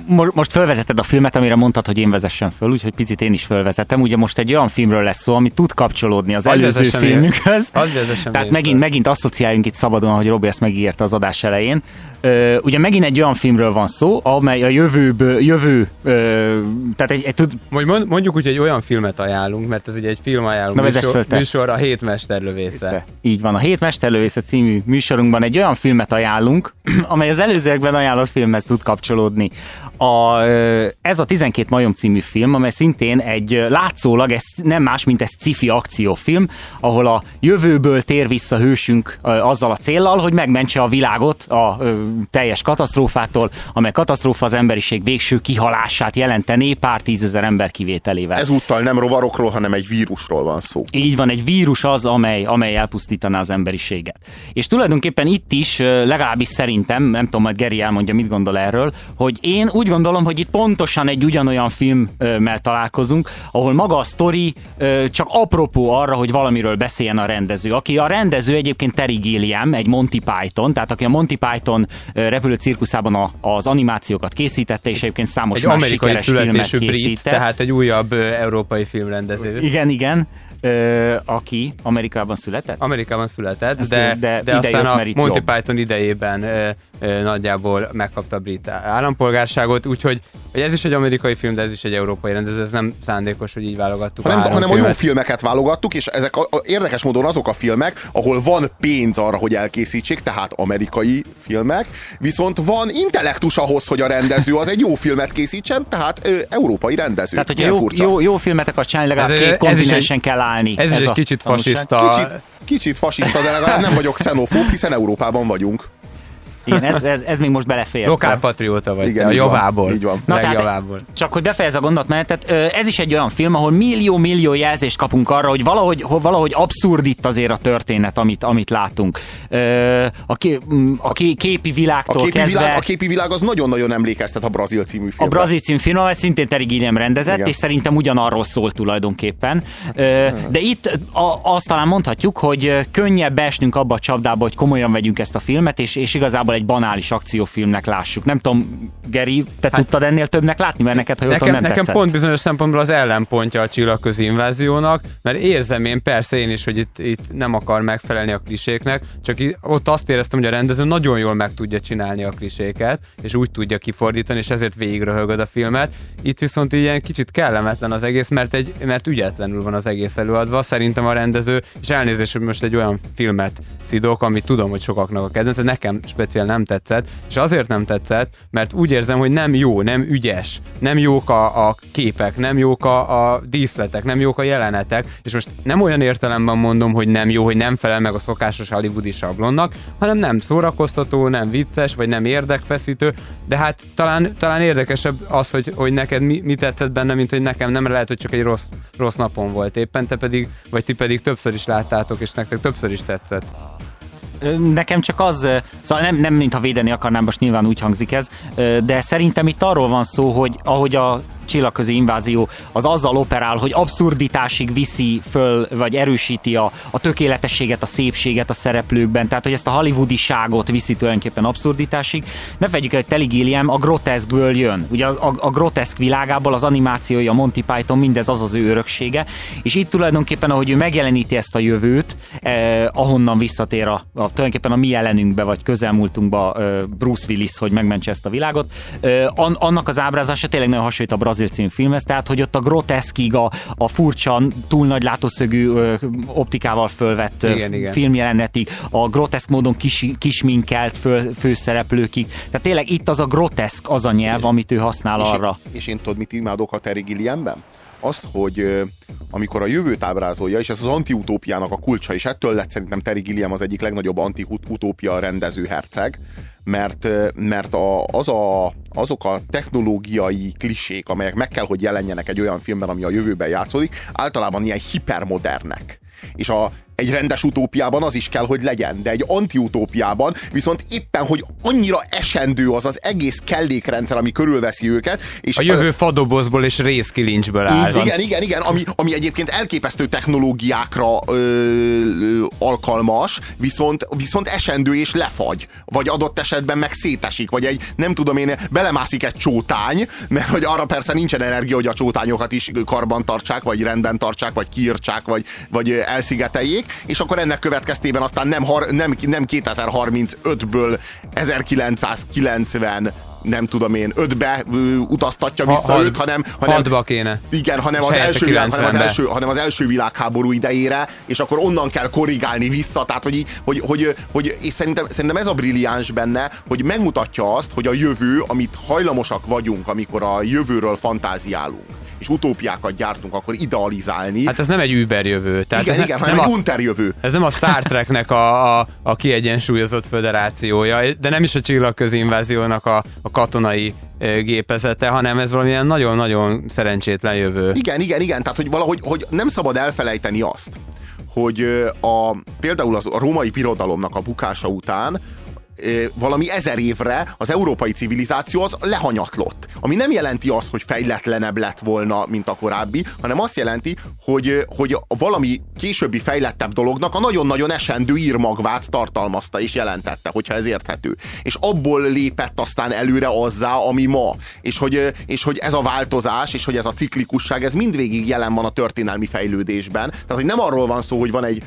Most felvezeted a filmet, amire mondtad, hogy én vezessem föl, úgyhogy picit én is felvezetem. Ugye most egy olyan filmről lesz szó, ami tud kapcsolódni az előző filmünkhöz. Tehát megint, megint asszociáljunk itt szabadon, ahogy Robi ezt megígérte az adás elején. Ö, ugye megint egy olyan filmről van szó, amely a jövőből, jövő, ö, tehát egy, egy tud... Mondjuk úgy, hogy egy olyan filmet ajánlunk, mert ez ugye egy film ajánlunk műsor, műsor, a Hét Mesterlövésze. Így van, a Hét Mesterlövésze című műsorunkban egy olyan filmet ajánlunk, *clears throat* amely az előzőekben ajánlott filmhez tud kapcsolódni. A, ez a 12 majom című film, amely szintén egy látszólag, ez nem más, mint egy sci-fi akciófilm, ahol a jövőből tér vissza hősünk azzal a céllal, hogy megmentse a világot a teljes katasztrófától, amely katasztrófa az emberiség végső kihalását jelenteni pár tízezer ember kivételével. Ezúttal nem rovarokról, hanem egy vírusról van szó. Így van, egy vírus az, amely, amely elpusztítaná az emberiséget. És tulajdonképpen itt is, legalábbis szerintem, nem tudom, majd Geri elmondja, mit gondol erről, hogy én úgy gondolom, hogy itt pontosan egy ugyanolyan filmmel találkozunk, ahol maga a sztori csak apropó arra, hogy valamiről beszéljen a rendező. Aki a rendező egyébként Terry Gilliam, egy Monty Python, tehát aki a Monty Python repülő cirkuszában a, az animációkat készítette, és egyébként számos egy más amerikai sikeres filmet készített. Brit, tehát egy újabb európai filmrendező. Igen, igen ö, aki Amerikában született? Amerikában született, de, de, de aztán a Monty jobb. Python idejében ö, ö, nagyjából megkapta a brit állampolgárságot, úgyhogy hogy ez is egy amerikai film, de ez is egy európai rendező, ez nem szándékos, hogy így válogattuk. Hanem, a, hanem a jó filmeket válogattuk, és ezek a, a, érdekes módon azok a filmek, ahol van pénz arra, hogy elkészítsék, tehát amerikai filmek, viszont van intellektus ahhoz, hogy a rendező az egy jó filmet készítsen, tehát ö, európai rendező. Tehát, hogy jó, jó, jó filmet akarsz csinálni, legalább ez, két kontinensen kell állni. Ez, ez is egy kicsit fasiszta. Kicsit, kicsit fasiszta, de legalább nem vagyok xenofób, hiszen Európában vagyunk. Igen, ez, ez, ez még most belefér. Lokálpatrióta vagy, Igen, a javából. Így van. Na, tehát, csak hogy befejez a gondolatmenetet, ez is egy olyan film, ahol millió-millió jelzést kapunk arra, hogy valahogy, valahogy abszurd itt azért a történet, amit, amit látunk. A, a képi világtól a képi kezdve... Világ, a képi világ az nagyon-nagyon emlékeztet a Brazil című filmre. A Brazil című film, amely szintén Terry Gilliam rendezett, Igen. és szerintem ugyanarról szól tulajdonképpen. Hát, de itt azt talán mondhatjuk, hogy könnyebb esnünk abba a csapdába, hogy komolyan vegyünk ezt a filmet, és, és igazából igazából egy banális akciófilmnek lássuk. Nem tudom, Geri, te hát, tudtad ennél többnek látni, mert neked, ha nekem, nem nekem tetszett. pont bizonyos szempontból az ellenpontja a csillagközi inváziónak, mert érzem én persze én is, hogy itt, itt nem akar megfelelni a kliséknek, csak ott azt éreztem, hogy a rendező nagyon jól meg tudja csinálni a kliséket, és úgy tudja kifordítani, és ezért végigröhögöd a filmet. Itt viszont ilyen kicsit kellemetlen az egész, mert, egy, mert ügyetlenül van az egész előadva. Szerintem a rendező, és elnézést, hogy most egy olyan filmet szidok, amit tudom, hogy sokaknak a kedvenc, nekem speciál nem tetszett, és azért nem tetszett, mert úgy érzem, hogy nem jó, nem ügyes, nem jók a, a képek, nem jók a, a díszletek, nem jók a jelenetek, és most nem olyan értelemben mondom, hogy nem jó, hogy nem felel meg a szokásos hollywoodi sablonnak, hanem nem szórakoztató, nem vicces, vagy nem érdekfeszítő, de hát talán, talán érdekesebb az, hogy, hogy neked mi, mi tetszett benne, mint hogy nekem nem lehet, hogy csak egy rossz, rossz napon volt éppen, te pedig, vagy ti pedig többször is láttátok, és nektek többször is tetszett. Nekem csak az, szóval nem, nem mintha védeni akarnám, most nyilván úgy hangzik ez, de szerintem itt arról van szó, hogy ahogy a csillagközi invázió az azzal operál, hogy abszurditásig viszi föl, vagy erősíti a, a tökéletességet, a szépséget a szereplőkben, tehát hogy ezt a hollywoodiságot viszi tulajdonképpen abszurditásig. Ne fedjük el, hogy Telly Gilliam a groteszkből jön. Ugye a, a, a groteszk világából az animációja, a Monty Python, mindez az az ő öröksége, és itt tulajdonképpen, ahogy ő megjeleníti ezt a jövőt, eh, ahonnan visszatér a, a, tulajdonképpen a mi jelenünkbe, vagy közelmúltunkba Bruce Willis, hogy megmentse ezt a világot, an, annak az ábrázása tényleg nagyon hasonlít a brazil című filmhez, tehát hogy ott a groteszkig, a, a furcsa, túl nagy látószögű optikával fölvett igen, igen. filmjelenetig, a groteszk módon kis, kisminkelt fő, főszereplőkig. Tehát tényleg itt az a groteszk az a nyelv, és, amit ő használ és arra. Én, és én tudod, mit imádok a Terry Gilliamben? Azt, hogy amikor a jövőt ábrázolja, és ez az antiutópiának a kulcsa, és ettől lett szerintem Terry Gilliam az egyik legnagyobb antiutópia rendező herceg, mert, mert a, az a, azok a technológiai klisék, amelyek meg kell, hogy jelenjenek egy olyan filmben, ami a jövőben játszódik, általában ilyen hipermodernek. És a, egy rendes utópiában az is kell, hogy legyen, de egy antiutópiában viszont éppen, hogy annyira esendő az az egész kellékrendszer, ami körülveszi őket. És a jövő fadobozból és részkilincsből áll. Igen, igen, igen, ami, ami egyébként elképesztő technológiákra ö, ö, alkalmas, viszont, viszont esendő és lefagy. Vagy adott esetben meg szétesik, vagy egy, nem tudom én, belemászik egy csótány, mert hogy arra persze nincsen energia, hogy a csótányokat is karban tartsák, vagy rendben tartsák, vagy kiírtsák, vagy, vagy elszigeteljék, és akkor ennek következtében aztán nem, nem, nem 2035-ből 1990 nem tudom én, ötbe utaztatja vissza ha, őt, hanem... hanem kéne. Igen, hanem az, első világ, hanem, az első, hanem az első világháború idejére, és akkor onnan kell korrigálni vissza, tehát hogy, hogy, hogy, hogy és szerintem, szerintem ez a brilliáns benne, hogy megmutatja azt, hogy a jövő, amit hajlamosak vagyunk, amikor a jövőről fantáziálunk, és utópiákat gyártunk, akkor idealizálni. Hát ez nem egy Uber jövő. Tehát igen, ez igen, ne, hanem egy Gunter jövő. Ez nem a Star Treknek a, a, a kiegyensúlyozott föderációja, de nem is a csillagközi inváziónak a, a katonai gépezete, hanem ez valamilyen nagyon-nagyon szerencsétlen jövő. Igen, igen, igen, tehát hogy valahogy hogy nem szabad elfelejteni azt, hogy a, például az, a római birodalomnak a bukása után valami ezer évre az európai civilizáció az lehanyatlott. Ami nem jelenti azt, hogy fejletlenebb lett volna, mint a korábbi, hanem azt jelenti, hogy, hogy valami későbbi fejlettebb dolognak a nagyon-nagyon esendő írmagvát tartalmazta és jelentette, hogyha ez érthető. És abból lépett aztán előre azzá, ami ma. És hogy, és hogy ez a változás, és hogy ez a ciklikusság, ez mindvégig jelen van a történelmi fejlődésben. Tehát, hogy nem arról van szó, hogy van egy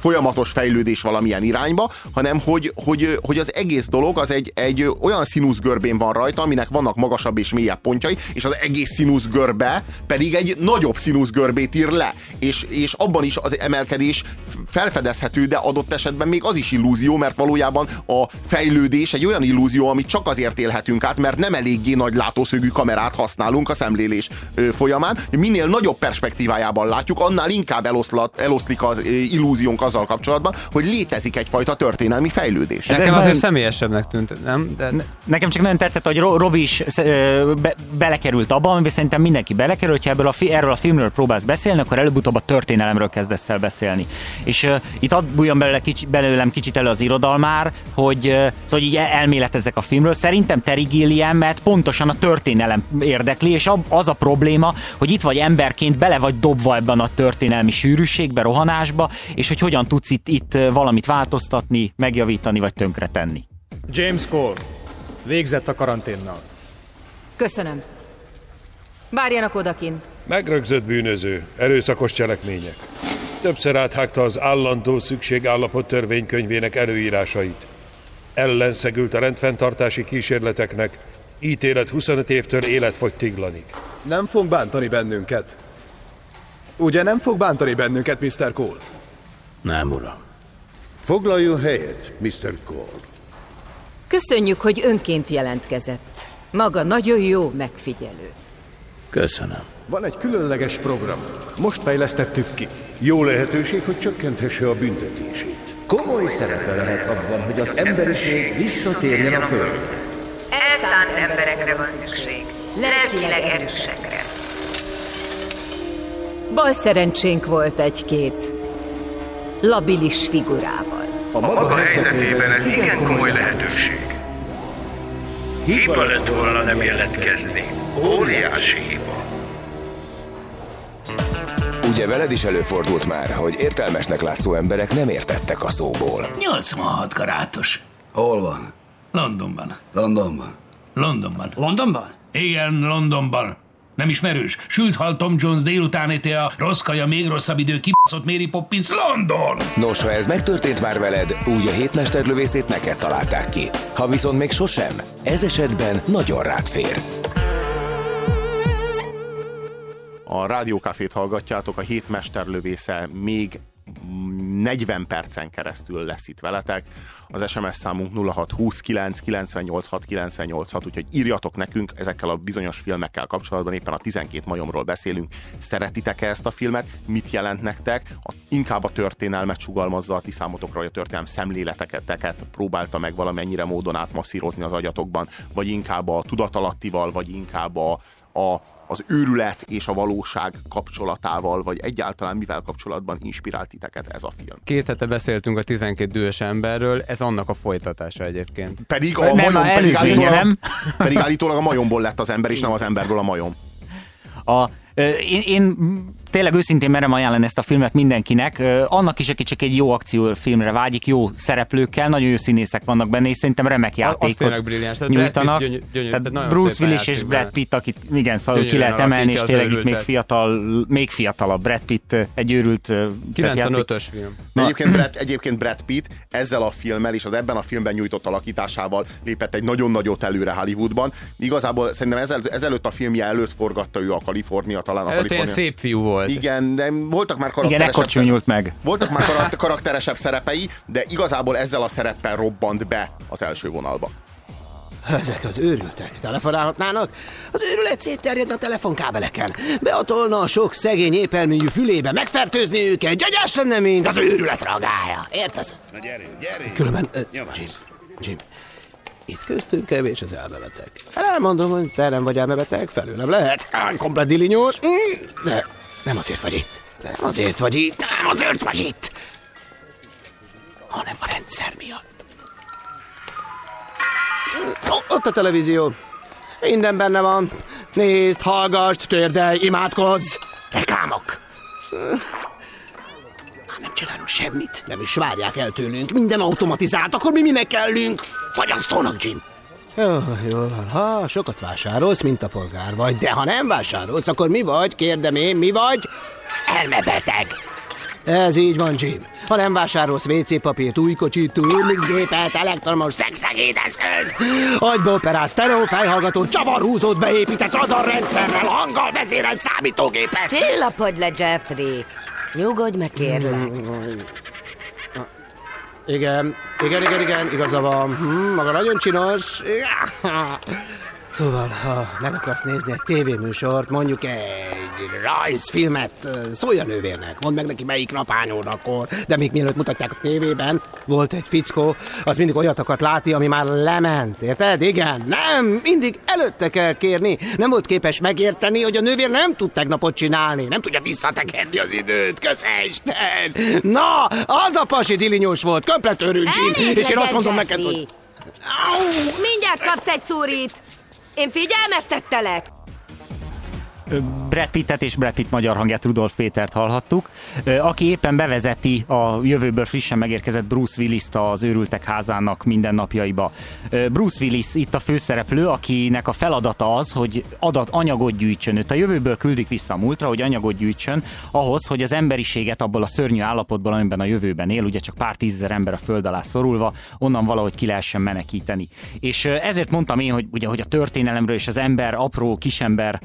folyamatos fejlődés valamilyen irányba, hanem hogy, hogy, hogy az egész dolog az egy, egy olyan színuszgörbén van rajta, aminek vannak magasabb és mélyebb pontjai, és az egész színuszgörbe pedig egy nagyobb színuszgörbét ír le. És, és abban is az emelkedés felfedezhető, de adott esetben még az is illúzió, mert valójában a fejlődés egy olyan illúzió, amit csak azért élhetünk át, mert nem eléggé nagy látószögű kamerát használunk a szemlélés folyamán. Minél nagyobb perspektívájában látjuk, annál inkább eloszlat, eloszlik az illúzió illúziónk azzal kapcsolatban, hogy létezik egyfajta történelmi fejlődés. Ez Nekem azért nagyon... személyesebbnek tűnt, nem? De... Nekem csak nagyon tetszett, hogy Robi is be, belekerült abba, amiben szerintem mindenki belekerül, hogyha ebből a fi, erről a filmről próbálsz beszélni, akkor előbb-utóbb a történelemről kezdesz el beszélni. És uh, itt ad bújjon belőle kicsi, belőlem kicsit elő az irodalmár, hogy, uh, szóval így elméletezzek a filmről. Szerintem Terry Gilliam, mert pontosan a történelem érdekli, és az a probléma, hogy itt vagy emberként bele vagy dobva ebben a történelmi sűrűségbe, rohanásba, és hogy hogyan tudsz itt, itt valamit változtatni, megjavítani vagy tönkretenni. James Cole. Végzett a karanténnal. Köszönöm. Várjanak odakin. Megrögzött bűnöző, erőszakos cselekmények. Többször áthágta az állandó szükségállapot törvénykönyvének előírásait. Ellenszegült a rendfenntartási kísérleteknek, ítélet 25 évtől életfogytiglanig. Nem fog bántani bennünket. Ugye nem fog bántani bennünket, Mr. Cole? Nem, uram. Foglaljon helyet, Mr. Cole. Köszönjük, hogy önként jelentkezett. Maga nagyon jó megfigyelő. Köszönöm. Van egy különleges program. Most fejlesztettük ki. Jó lehetőség, hogy csökkenthesse a büntetését. Komoly szerepe lehet abban, hogy az emberiség visszatérjen a Földre. Elszánt emberekre van szükség. Lelkileg erősekre. Bal szerencsénk volt egy-két labilis figurával. A maga helyzetében ez igen komoly lehetőség. Hiba lett volna nem jelentkezni. Óriási hiba. Ugye veled is előfordult már, hogy értelmesnek látszó emberek nem értettek a szóból. 86 karátos. Hol van? Londonban. Londonban. Londonban. Londonban? Igen, Londonban. Nem ismerős? Sült hal Tom Jones délután éte a rossz kaja, még rosszabb idő, kibaszott Mary Poppins, London! Nos, ha ez megtörtént már veled, úgy a hétmesterlövészét neked találták ki. Ha viszont még sosem, ez esetben nagyon rád fér. A rádiókafét hallgatjátok, a hét mesterlövésze még 40 percen keresztül lesz itt veletek. Az SMS számunk 0629 986 986, úgyhogy írjatok nekünk ezekkel a bizonyos filmekkel kapcsolatban, éppen a 12 majomról beszélünk. Szeretitek-e ezt a filmet? Mit jelent nektek? A, inkább a történelmet sugalmazza a ti számotokra, hogy a történelem szemléleteket próbálta meg valamennyire módon átmasszírozni az agyatokban, vagy inkább a tudatalattival, vagy inkább a, a, az őrület és a valóság kapcsolatával, vagy egyáltalán mivel kapcsolatban inspirált titeket ez a film. Két hete beszéltünk a 12 dühös emberről, ez annak a folytatása egyébként. Pedig, a majom, pedig, állítólag, *laughs* pedig állítólag a majomból lett az ember, és nem az emberből a majom. A, én, én tényleg őszintén merem ajánlani ezt a filmet mindenkinek. Annak is, aki csak egy jó akciófilmre vágyik, jó szereplőkkel, nagyon jó színészek vannak benne, és szerintem remek játékot nyújtanak. Gyönyör, gyönyör, tehát tehát Bruce Willis és Brad Pitt, akit igen, szóval ki lehet emelni, és tényleg itt még fiatal, még fiatalabb Brad Pitt, egy őrült 95-ös film. Na. Egyébként, Brad, egyébként Brad Pitt ezzel a filmmel és az ebben a filmben nyújtott alakításával lépett egy nagyon nagyot előre Hollywoodban. Igazából szerintem ezel, ezelőtt a filmje előtt forgatta ő a Kalifornia, talán a Kalifornia. szép fiú volt. Igen, de voltak már karakteresebb, Igen, nyúlt meg. Voltak már karakteresebb szerepei, de igazából ezzel a szereppel robbant be az első vonalba. *laughs* Ezek az őrültek telefonálhatnának? Az őrület szétterjedne a telefonkábeleken. Beatolna a sok szegény épelműjű fülébe, megfertőzni őket, gyagyás lenne, mint az őrület ragája. Értesz? Na gyere, gyere! Különben, uh, Jim, Jim, itt köztünk kevés az elmebeteg. Elmondom, hogy te nem vagy elmebeteg, felőlem lehet. Komplet dilinyós, de nem azért vagy itt. Nem azért vagy itt, nem azért vagy itt, hanem a rendszer miatt. Ott a televízió. Minden benne van. Nézd, hallgass, térdelj, imádkozz. Rekámok. Már nem csinálunk semmit. Nem is várják el tőlünk. Minden automatizált, akkor mi minek kellünk? Fogyasztónak, Jim. Jó, van. Ha sokat vásárolsz, mint a polgár vagy, de ha nem vásárolsz, akkor mi vagy? Kérdem én, mi vagy? Elmebeteg. Ez így van, Jim. Ha nem vásárolsz WC papírt, új kocsit, turmixgépet, elektromos szexsegédeszközt, agyba operál, sztereó fejhallgató, csavarhúzót beépített radarrendszerrel, hanggal vezérelt számítógépet. Csillapodj le, Jeffrey. Nyugodj meg, kérlek. Igen, igen, igen, igen, igaza van. Hm, maga nagyon csinos. *laughs* Szóval, ha meg akarsz nézni egy tévéműsort, mondjuk egy rajzfilmet, szólj a nővérnek, mondd meg neki melyik napányod akkor. De még mielőtt mutatják a tévében, volt egy fickó, az mindig olyat akart látni, ami már lement, érted? Igen, nem, mindig előtte kell kérni. Nem volt képes megérteni, hogy a nővér nem tud tegnapot csinálni, nem tudja visszatekerni az időt, köszönsten. Na, az a pasi dilinyós volt, komplet örült, és én azt mondom neked, hogy... Mindjárt kapsz egy szúrit! Én figyelmeztettelek! Brad Pittet és Brad Pitt magyar hangját Rudolf Pétert hallhattuk, aki éppen bevezeti a jövőből frissen megérkezett Bruce Willis-t az őrültek házának mindennapjaiba. Bruce Willis itt a főszereplő, akinek a feladata az, hogy adat anyagot gyűjtsön. Őt a jövőből küldik vissza a múltra, hogy anyagot gyűjtsön ahhoz, hogy az emberiséget abból a szörnyű állapotból, amiben a jövőben él, ugye csak pár tízezer ember a föld alá szorulva, onnan valahogy ki lehessen menekíteni. És ezért mondtam én, hogy ugye, hogy a történelemről és az ember, apró kisember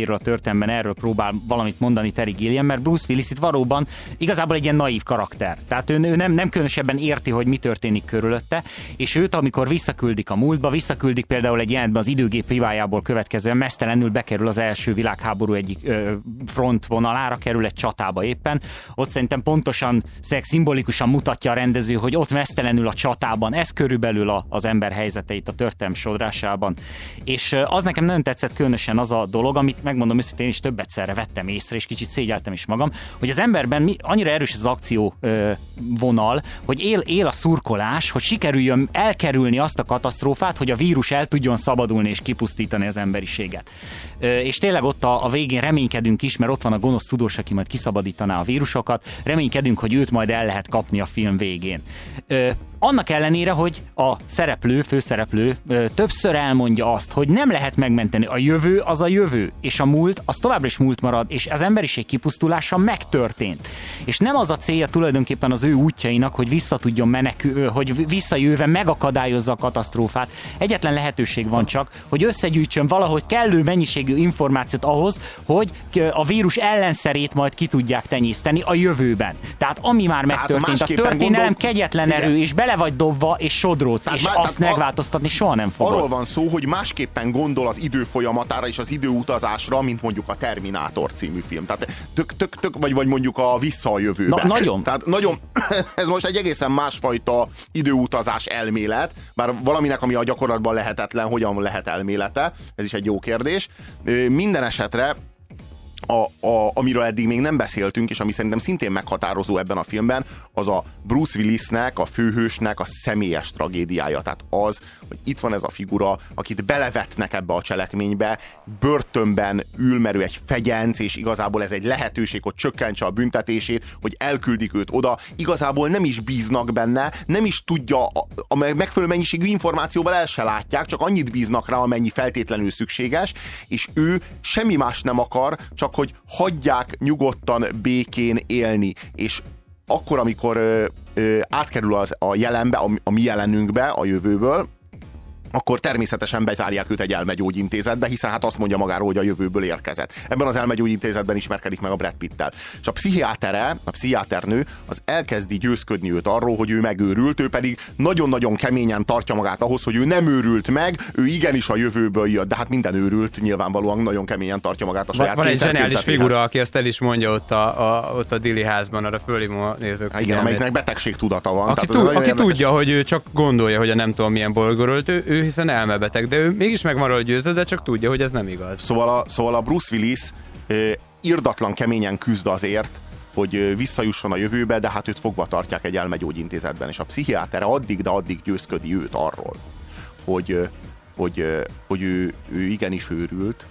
helyzetéről a történelemben erről próbál valamit mondani Terry Gilliam, mert Bruce Willis itt valóban igazából egy ilyen naív karakter. Tehát ő, ő nem, nem különösebben érti, hogy mi történik körülötte, és őt, amikor visszaküldik a múltba, visszaküldik például egy jelentben az időgép hibájából következően mesztelenül bekerül az első világháború egyik ö, front vonalára, kerül egy csatába éppen. Ott szerintem pontosan, szimbolikusan mutatja a rendező, hogy ott mesztelenül a csatában, ez körülbelül a, az ember helyzeteit a történelm sodrásában. És az nekem nagyon tetszett különösen az a dolog, amit megmondom őszintén is többet szerre vettem észre, és kicsit szégyeltem is magam, hogy az emberben mi, annyira erős az akció ö, vonal, hogy él, él a szurkolás, hogy sikerüljön elkerülni azt a katasztrófát, hogy a vírus el tudjon szabadulni és kipusztítani az emberiséget. Ö, és tényleg ott a, a végén reménykedünk is, mert ott van a gonosz tudós, aki majd kiszabadítaná a vírusokat, reménykedünk, hogy őt majd el lehet kapni a film végén. Ö, annak ellenére, hogy a szereplő, főszereplő többször elmondja azt, hogy nem lehet megmenteni. A jövő az a jövő, és a múlt az továbbra is múlt marad, és az emberiség kipusztulása megtörtént. És nem az a célja tulajdonképpen az ő útjainak, hogy vissza tudjon menekül, hogy visszajöve megakadályozza a katasztrófát. Egyetlen lehetőség van csak, hogy összegyűjtsön valahogy kellő mennyiségű információt ahhoz, hogy a vírus ellenszerét majd ki tudják tenyészteni a jövőben. Tehát ami már megtörtént, a történelem gondol... kegyetlen erő, és bele vagy dobva, és tehát, és má, azt megváltoztatni soha nem fogod. Arról van szó, hogy másképpen gondol az idő folyamatára és az időutazásra, mint mondjuk a Terminátor című film. Tehát tök, tök, tök vagy, vagy mondjuk a Vissza a jövőbe. Na, nagyon. *laughs* Tehát nagyon, *clears throat* ez most egy egészen másfajta időutazás elmélet, bár valaminek, ami a gyakorlatban lehetetlen, hogyan lehet elmélete, ez is egy jó kérdés. Minden esetre a, a, amiről eddig még nem beszéltünk, és ami szerintem szintén meghatározó ebben a filmben, az a Bruce Willisnek, a főhősnek a személyes tragédiája. Tehát az, hogy itt van ez a figura, akit belevetnek ebbe a cselekménybe, börtönben ül, mert ő egy fegyenc, és igazából ez egy lehetőség, hogy csökkentse a büntetését, hogy elküldik őt oda. Igazából nem is bíznak benne, nem is tudja, a, a megfelelő mennyiségű információval el se látják, csak annyit bíznak rá, amennyi feltétlenül szükséges, és ő semmi más nem akar, csak hogy hagyják nyugodtan békén élni, és akkor, amikor ö, ö, átkerül az, a jelenbe, a, a mi jelenünkbe, a jövőből, akkor természetesen bezárják őt egy elmegyógyintézetbe, hiszen hát azt mondja magáról, hogy a jövőből érkezett. Ebben az elmegyógyintézetben ismerkedik meg a Brad Pittel. És a pszichiátere, a pszichiáternő az elkezdi győzködni őt arról, hogy ő megőrült, ő pedig nagyon-nagyon keményen tartja magát ahhoz, hogy ő nem őrült meg, ő igenis a jövőből jött, de hát minden őrült nyilvánvalóan nagyon keményen tartja magát a saját Van egy zseniális figura, aki ezt el is mondja ott a, a, ott a Dili házban, arra fölhívom nézők. Igen, amelyiknek betegség tudata van. Aki, tud, aki tudja, hogy ő csak gondolja, hogy a nem tudom milyen bolygóról, ő, ő hiszen elmebeteg, de ő mégis meg van győző, de csak tudja, hogy ez nem igaz. Szóval a, szóval a Bruce Willis eh, irdatlan keményen küzd azért, hogy visszajusson a jövőbe, de hát őt fogva tartják egy elmegyógyintézetben, és a pszichiátere addig, de addig győzködi őt arról, hogy, hogy, hogy ő, ő igenis őrült,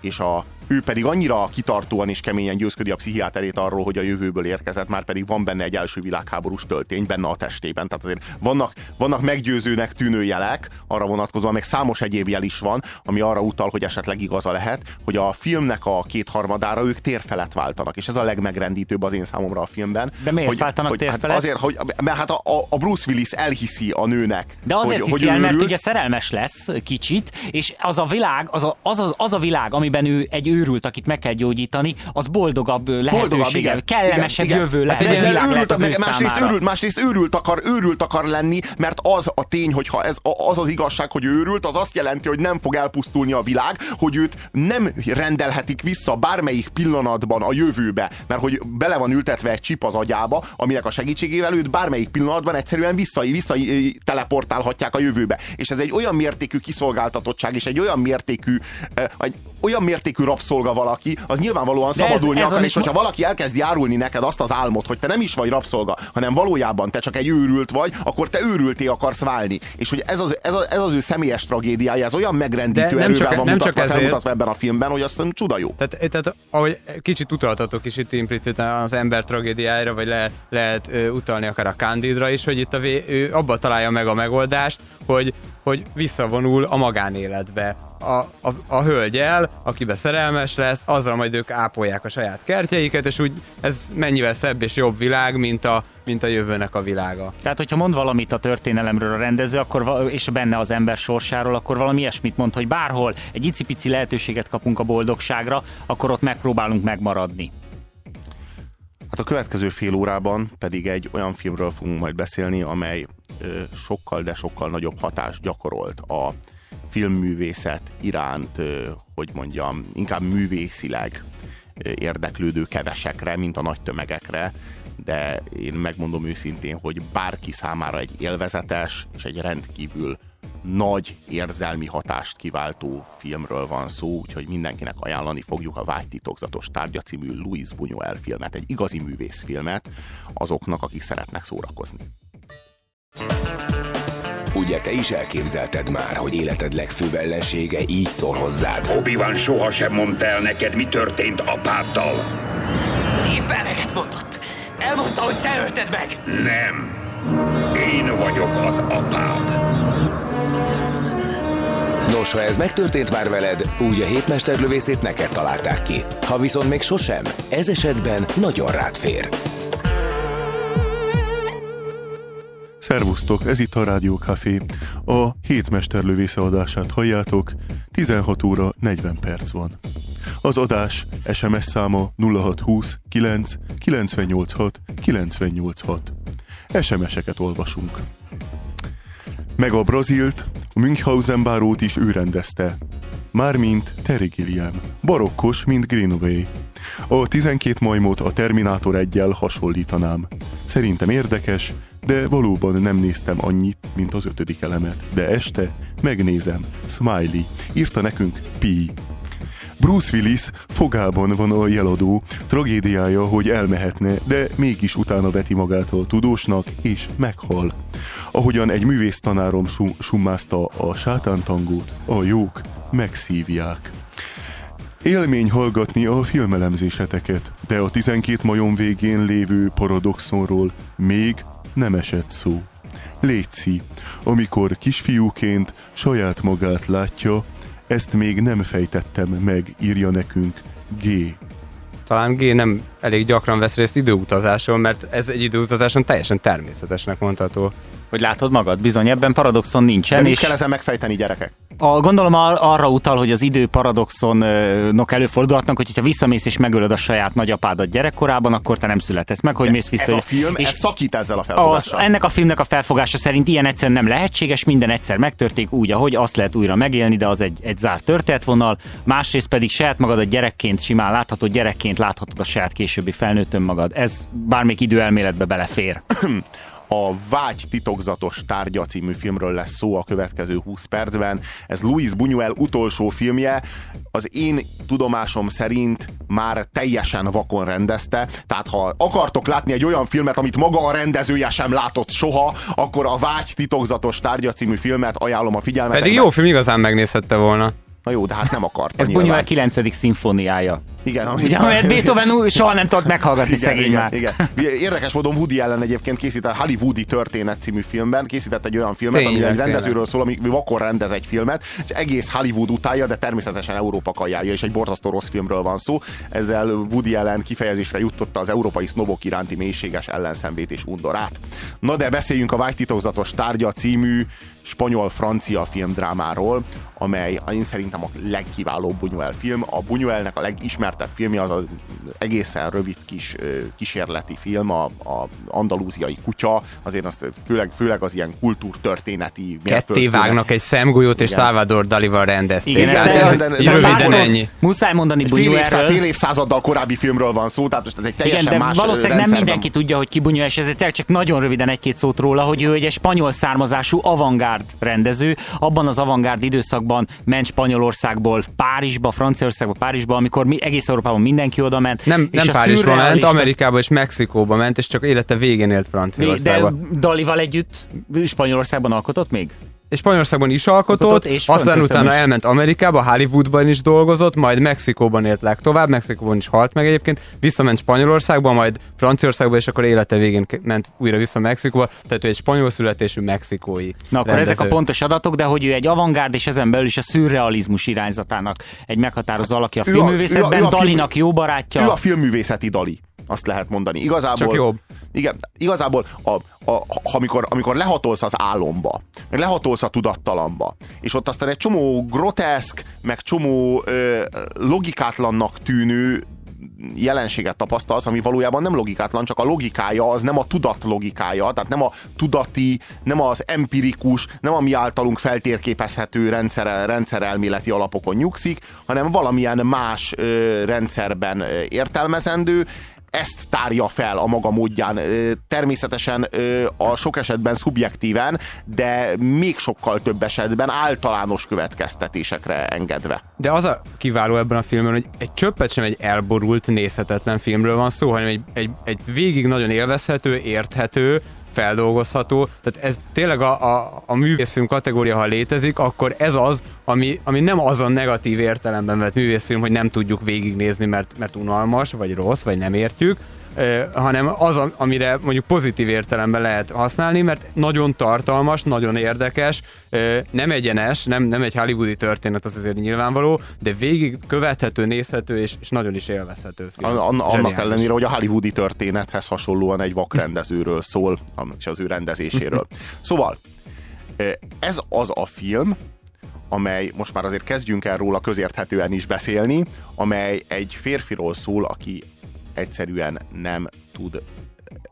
és a ő pedig annyira kitartóan és keményen győzködi a pszichiáterét arról, hogy a jövőből érkezett, már pedig van benne egy első világháborús töltény benne a testében. Tehát azért vannak, vannak meggyőzőnek tűnő jelek arra vonatkozóan, meg számos egyéb jel is van, ami arra utal, hogy esetleg igaza lehet, hogy a filmnek a kétharmadára ők térfelet váltanak, és ez a legmegrendítőbb az én számomra a filmben. De miért hogy, váltanak hogy, térfelet? Hát azért, hogy, mert hát a, a Bruce Willis elhiszi a nőnek. De azért hogy, hiszi hogy el, mert ugye szerelmes lesz kicsit, és az a világ, az a, az, a, az a világ, amiben ő egy őrült, akit meg kell gyógyítani, az boldogabb lehetősége, kellemesebb igen, jövő lehet. Hát egy igen, világ őrült, meg, másrészt, őrült, másrészt őrült akar, őrült akar lenni, mert az a tény, hogyha ez az az igazság, hogy őrült, az azt jelenti, hogy nem fog elpusztulni a világ, hogy őt nem rendelhetik vissza bármelyik pillanatban a jövőbe, mert hogy bele van ültetve egy csip az agyába, aminek a segítségével őt bármelyik pillanatban egyszerűen vissza, vissza teleportálhatják a jövőbe. És ez egy olyan mértékű kiszolgáltatottság, és egy olyan mértékű, olyan mértékű rabszolga valaki, az nyilvánvalóan De szabadulni ez akar, és hogyha valaki elkezd járulni neked azt az álmot, hogy te nem is vagy rabszolga, hanem valójában te csak egy őrült vagy, akkor te őrülté akarsz válni. És hogy ez az, ez, az, ez az ő személyes tragédiája, ez olyan megrendítő De nem erővel csak- van nem mutatva, csak ezért. felmutatva ebben a filmben, hogy azt hiszem csuda jó. Tehát, tehát ahogy kicsit utaltatok is itt impliciten az ember tragédiájára, vagy le, lehet ö, utalni akár a Candidra is, hogy itt a vé, ő abba találja meg a megoldást, hogy, hogy visszavonul a magánéletbe. A, a, a hölgyel, akibe szerelmes lesz, azzal majd ők ápolják a saját kertjeiket, és úgy ez mennyivel szebb és jobb világ, mint a, mint a jövőnek a világa. Tehát, hogyha mond valamit a történelemről a rendező, akkor és benne az ember sorsáról, akkor valami ilyesmit mond, hogy bárhol egy icipici lehetőséget kapunk a boldogságra, akkor ott megpróbálunk megmaradni. Hát a következő fél órában pedig egy olyan filmről fogunk majd beszélni, amely sokkal, de sokkal nagyobb hatást gyakorolt a filmművészet iránt, hogy mondjam, inkább művészileg érdeklődő kevesekre, mint a nagy tömegekre, de én megmondom őszintén, hogy bárki számára egy élvezetes és egy rendkívül nagy érzelmi hatást kiváltó filmről van szó, úgyhogy mindenkinek ajánlani fogjuk a Vágytitokzatos tárgya című Louis Buñuel filmet, egy igazi művészfilmet azoknak, akik szeretnek szórakozni. Ugye te is elképzelted már, hogy életed legfőbb ellensége így szól hozzád? Obi-Wan sohasem mondta el neked, mi történt apáddal. Épp eleget mondott. Elmondta, hogy te ölted meg. Nem. Én vagyok az apád. Nos, ha ez megtörtént már veled, úgy a hétmesterlövészét neked találták ki. Ha viszont még sosem, ez esetben nagyon rád fér. Szervusztok, ez itt a Rádió Café. A hétmesterlövésze adását halljátok, 16 óra 40 perc van. Az adás SMS száma 0620 9 986 986. SMS-eket olvasunk. Meg a Brazilt, Münchhausen bárót is ő rendezte. Mármint Terry Gilliam. Barokkos, mint Greenaway. A 12 majmot a Terminátor egyel hasonlítanám. Szerintem érdekes, de valóban nem néztem annyit, mint az ötödik elemet. De este megnézem. Smiley. Írta nekünk Pi. Bruce Willis fogában van a jeladó, tragédiája, hogy elmehetne, de mégis utána veti magát a tudósnak, és meghal. Ahogyan egy művésztanárom sum- summázta a sátántangót, a jók megszívják. Élmény hallgatni a filmelemzéseteket, de a 12 majom végén lévő paradoxonról még nem esett szó. Létszi, amikor kisfiúként saját magát látja, ezt még nem fejtettem meg, írja nekünk G. Talán G nem elég gyakran vesz részt időutazáson, mert ez egy időutazáson teljesen természetesnek mondható. Hogy látod magad, bizony ebben paradoxon nincsen. De mit és kell ezen megfejteni, gyerekek? a, gondolom ar- arra utal, hogy az idő paradoxonok előfordulhatnak, hogy ha visszamész és megölöd a saját nagyapádat gyerekkorában, akkor te nem születesz meg, hogy mész vissza. Ez a film, és ez szakít ezzel a az, felfogással. ennek a filmnek a felfogása szerint ilyen egyszer nem lehetséges, minden egyszer megtörténik úgy, ahogy azt lehet újra megélni, de az egy, egy zárt történetvonal. Másrészt pedig saját magad a gyerekként simán láthatod, gyerekként láthatod a saját későbbi felnőtt önmagad. Ez bármelyik időelméletbe belefér. *clears throat* A Vágy titokzatos tárgya című filmről lesz szó a következő 20 percben. Ez Louis Buñuel utolsó filmje. Az én tudomásom szerint már teljesen vakon rendezte. Tehát ha akartok látni egy olyan filmet, amit maga a rendezője sem látott soha, akkor a Vágy titokzatos tárgya című filmet ajánlom a figyelmetekbe. Pedig jó film, igazán megnézhette volna. Na jó, de hát nem akart. Ez Buñuel 9. szimfóniája. Igen, Ugye, amelyet Beethoven új, soha nem tudott meghallgatni igen, szegény igen, már. Igen. Érdekes módon Woody ellen egyébként készített Hollywoodi történet című filmben, készített egy olyan filmet, ami Tényleg, egy rendezőről szól, ami vakon rendez egy filmet, és egész Hollywood utálja, de természetesen Európa kajálja, és egy borzasztó rossz filmről van szó. Ezzel Woody ellen kifejezésre juttatta az európai sznobok iránti mélységes ellenszenvét és undorát. Na de beszéljünk a Vágytitokzatos tárgya című spanyol-francia filmdrámáról, amely én szerintem a legkiválóbb Buñuel film, a Buñuelnek a legismertebb filmje az az egészen rövid kis kísérleti film, a, a andalúziai kutya, azért azt főleg, főleg az ilyen kultúrtörténeti Ketté vágnak egy szemgolyót, és Salvador Dalival rendezték. Igen, ezt- ez ezt- röviden ennyi. Muszáj mondani fél, Bunyuelről. évszá, fél évszázaddal korábbi filmről van szó, tehát most ez egy teljesen Igen, de más valószínűleg nem mindenki tudja, hogy ki Bunyuel, és ezért csak nagyon röviden egy-két szót róla, hogy ő egy spanyol származású avantgárd rendező. Abban az avantgárd időszakban ment Spanyolországból Párizsba, Franciaországba, Párizsba, amikor mi, egész Európában mindenki oda ment. Nem, és nem a Párizsba ment, Amerikába és Mexikóba ment, és csak élete végén élt de Franciaországban. Dalival együtt Spanyolországban alkotott még? És Spanyolországban is alkotott, és aztán utána is. elment Amerikába, Hollywoodban is dolgozott, majd Mexikóban élt legtovább, Mexikóban is halt meg egyébként, visszament Spanyolországba, majd Franciaországba, és akkor élete végén ment újra vissza Mexikóba, tehát ő egy spanyol születésű mexikói Na akkor rendező. ezek a pontos adatok, de hogy ő egy avantgárd és ezen belül is a szürrealizmus irányzatának egy meghatározó alakja a Ő a- ő a- filmművészetben, ő a film- Dalinak jó barátja. Ő a filmművészeti Dali, azt lehet mondani. Igazából, Csak jobb. Igen, igazából, a, a, ha, amikor, amikor lehatolsz az álomba, meg lehatolsz a tudattalamba, és ott aztán egy csomó groteszk, meg csomó ö, logikátlannak tűnő jelenséget tapasztalsz, ami valójában nem logikátlan, csak a logikája az nem a tudat logikája, tehát nem a tudati, nem az empirikus, nem a mi általunk feltérképezhető rendszer, rendszerelméleti alapokon nyugszik, hanem valamilyen más ö, rendszerben ö, értelmezendő, ezt tárja fel a maga módján. Természetesen a sok esetben szubjektíven, de még sokkal több esetben általános következtetésekre engedve. De az a kiváló ebben a filmben, hogy egy csöppet sem egy elborult, nézhetetlen filmről van szó, hanem egy, egy, egy végig nagyon élvezhető, érthető, feldolgozható. Tehát ez tényleg a, a, a művészfilm kategória, ha létezik, akkor ez az, ami, ami nem az a negatív értelemben vett művészfilm, hogy nem tudjuk végignézni, mert, mert unalmas, vagy rossz, vagy nem értjük, hanem az, amire mondjuk pozitív értelemben lehet használni, mert nagyon tartalmas, nagyon érdekes, nem egyenes, nem, nem egy hollywoodi történet, az azért nyilvánvaló, de végig követhető, nézhető és, és nagyon is élvezhető film. An- an- annak Zseniális. ellenére, hogy a hollywoodi történethez hasonlóan egy vakrendezőről szól, és az ő rendezéséről. *laughs* Szóval, ez az a film, amely, most már azért kezdjünk el róla közérthetően is beszélni, amely egy férfiról szól, aki egyszerűen nem tud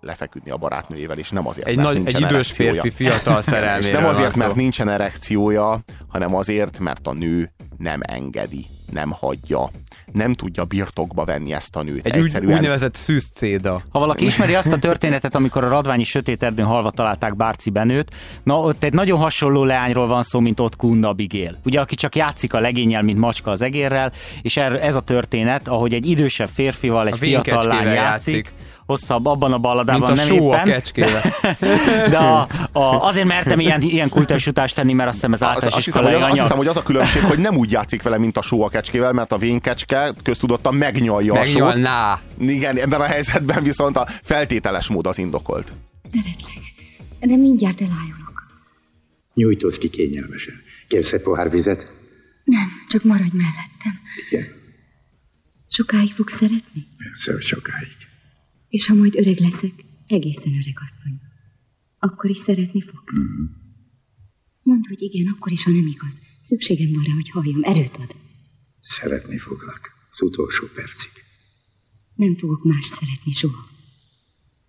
lefeküdni a barátnőjével, és nem azért, Egy mert nagy- nincsen egy idős erekciója. férfi fiatal *laughs* És szerelméről nem azért, mert nincsen erekciója, hanem azért, mert a nő nem engedi, nem hagyja, nem tudja birtokba venni ezt a nőt. Egy Egyszerűen úgynevezett szűzcéda. Ha valaki ismeri azt a történetet, amikor a radványi sötét erdőn halva találták Bárci Benőt, na ott egy nagyon hasonló leányról van szó, mint ott Kunda Abigail. Ugye, aki csak játszik a legényel, mint macska az egérrel, és er- ez a történet, ahogy egy idősebb férfival egy A fiatal lány játszik, játszik. Hosszabb abban a balladában Mint a nem só a éppen. kecskével. De a, *laughs* a, azért mertem ilyen, ilyen kultúrsútást tenni, mert azt hiszem ez általános azt, hiszem, hogy az, azt hiszem, hogy az a különbség, hogy nem úgy játszik vele, mint a só a kecskével, mert a vénkecske köztudottan megnyalja a sót. Megnyalná. Igen, ebben a helyzetben viszont a feltételes mód az indokolt. De mindjárt elájulok. Nyújtózz ki kényelmesen. Kérsz egy pohár vizet? Nem, csak maradj mellettem. Igen. Sokáig fogsz szeretni? Persze, hogy sokáig. És ha majd öreg leszek, egészen öreg asszony, akkor is szeretni fogsz? Mhm. Mondd, hogy igen, akkor is, ha nem igaz. Szükségem van rá, hogy halljam, erőt ad. Szeretni foglak. Az utolsó percig. Nem fogok más szeretni soha.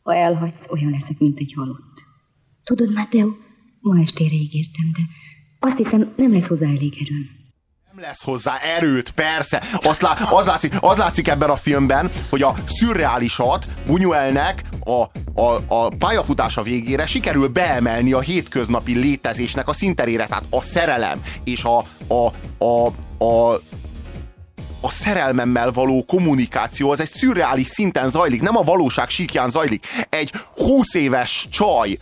Ha elhagysz, olyan leszek, mint egy halott. Tudod, Mateo, ma estére ígértem, de azt hiszem, nem lesz hozzá elég erőm. Lesz hozzá erőt, persze. Azt lá, az, látszik, az látszik ebben a filmben, hogy a szürreálisat Buñuelnek a, a, a pályafutása végére sikerül beemelni a hétköznapi létezésnek a szinterére, tehát a szerelem és a, a, a, a a szerelmemmel való kommunikáció az egy szürreális szinten zajlik, nem a valóság síkján zajlik. Egy 20 éves csaj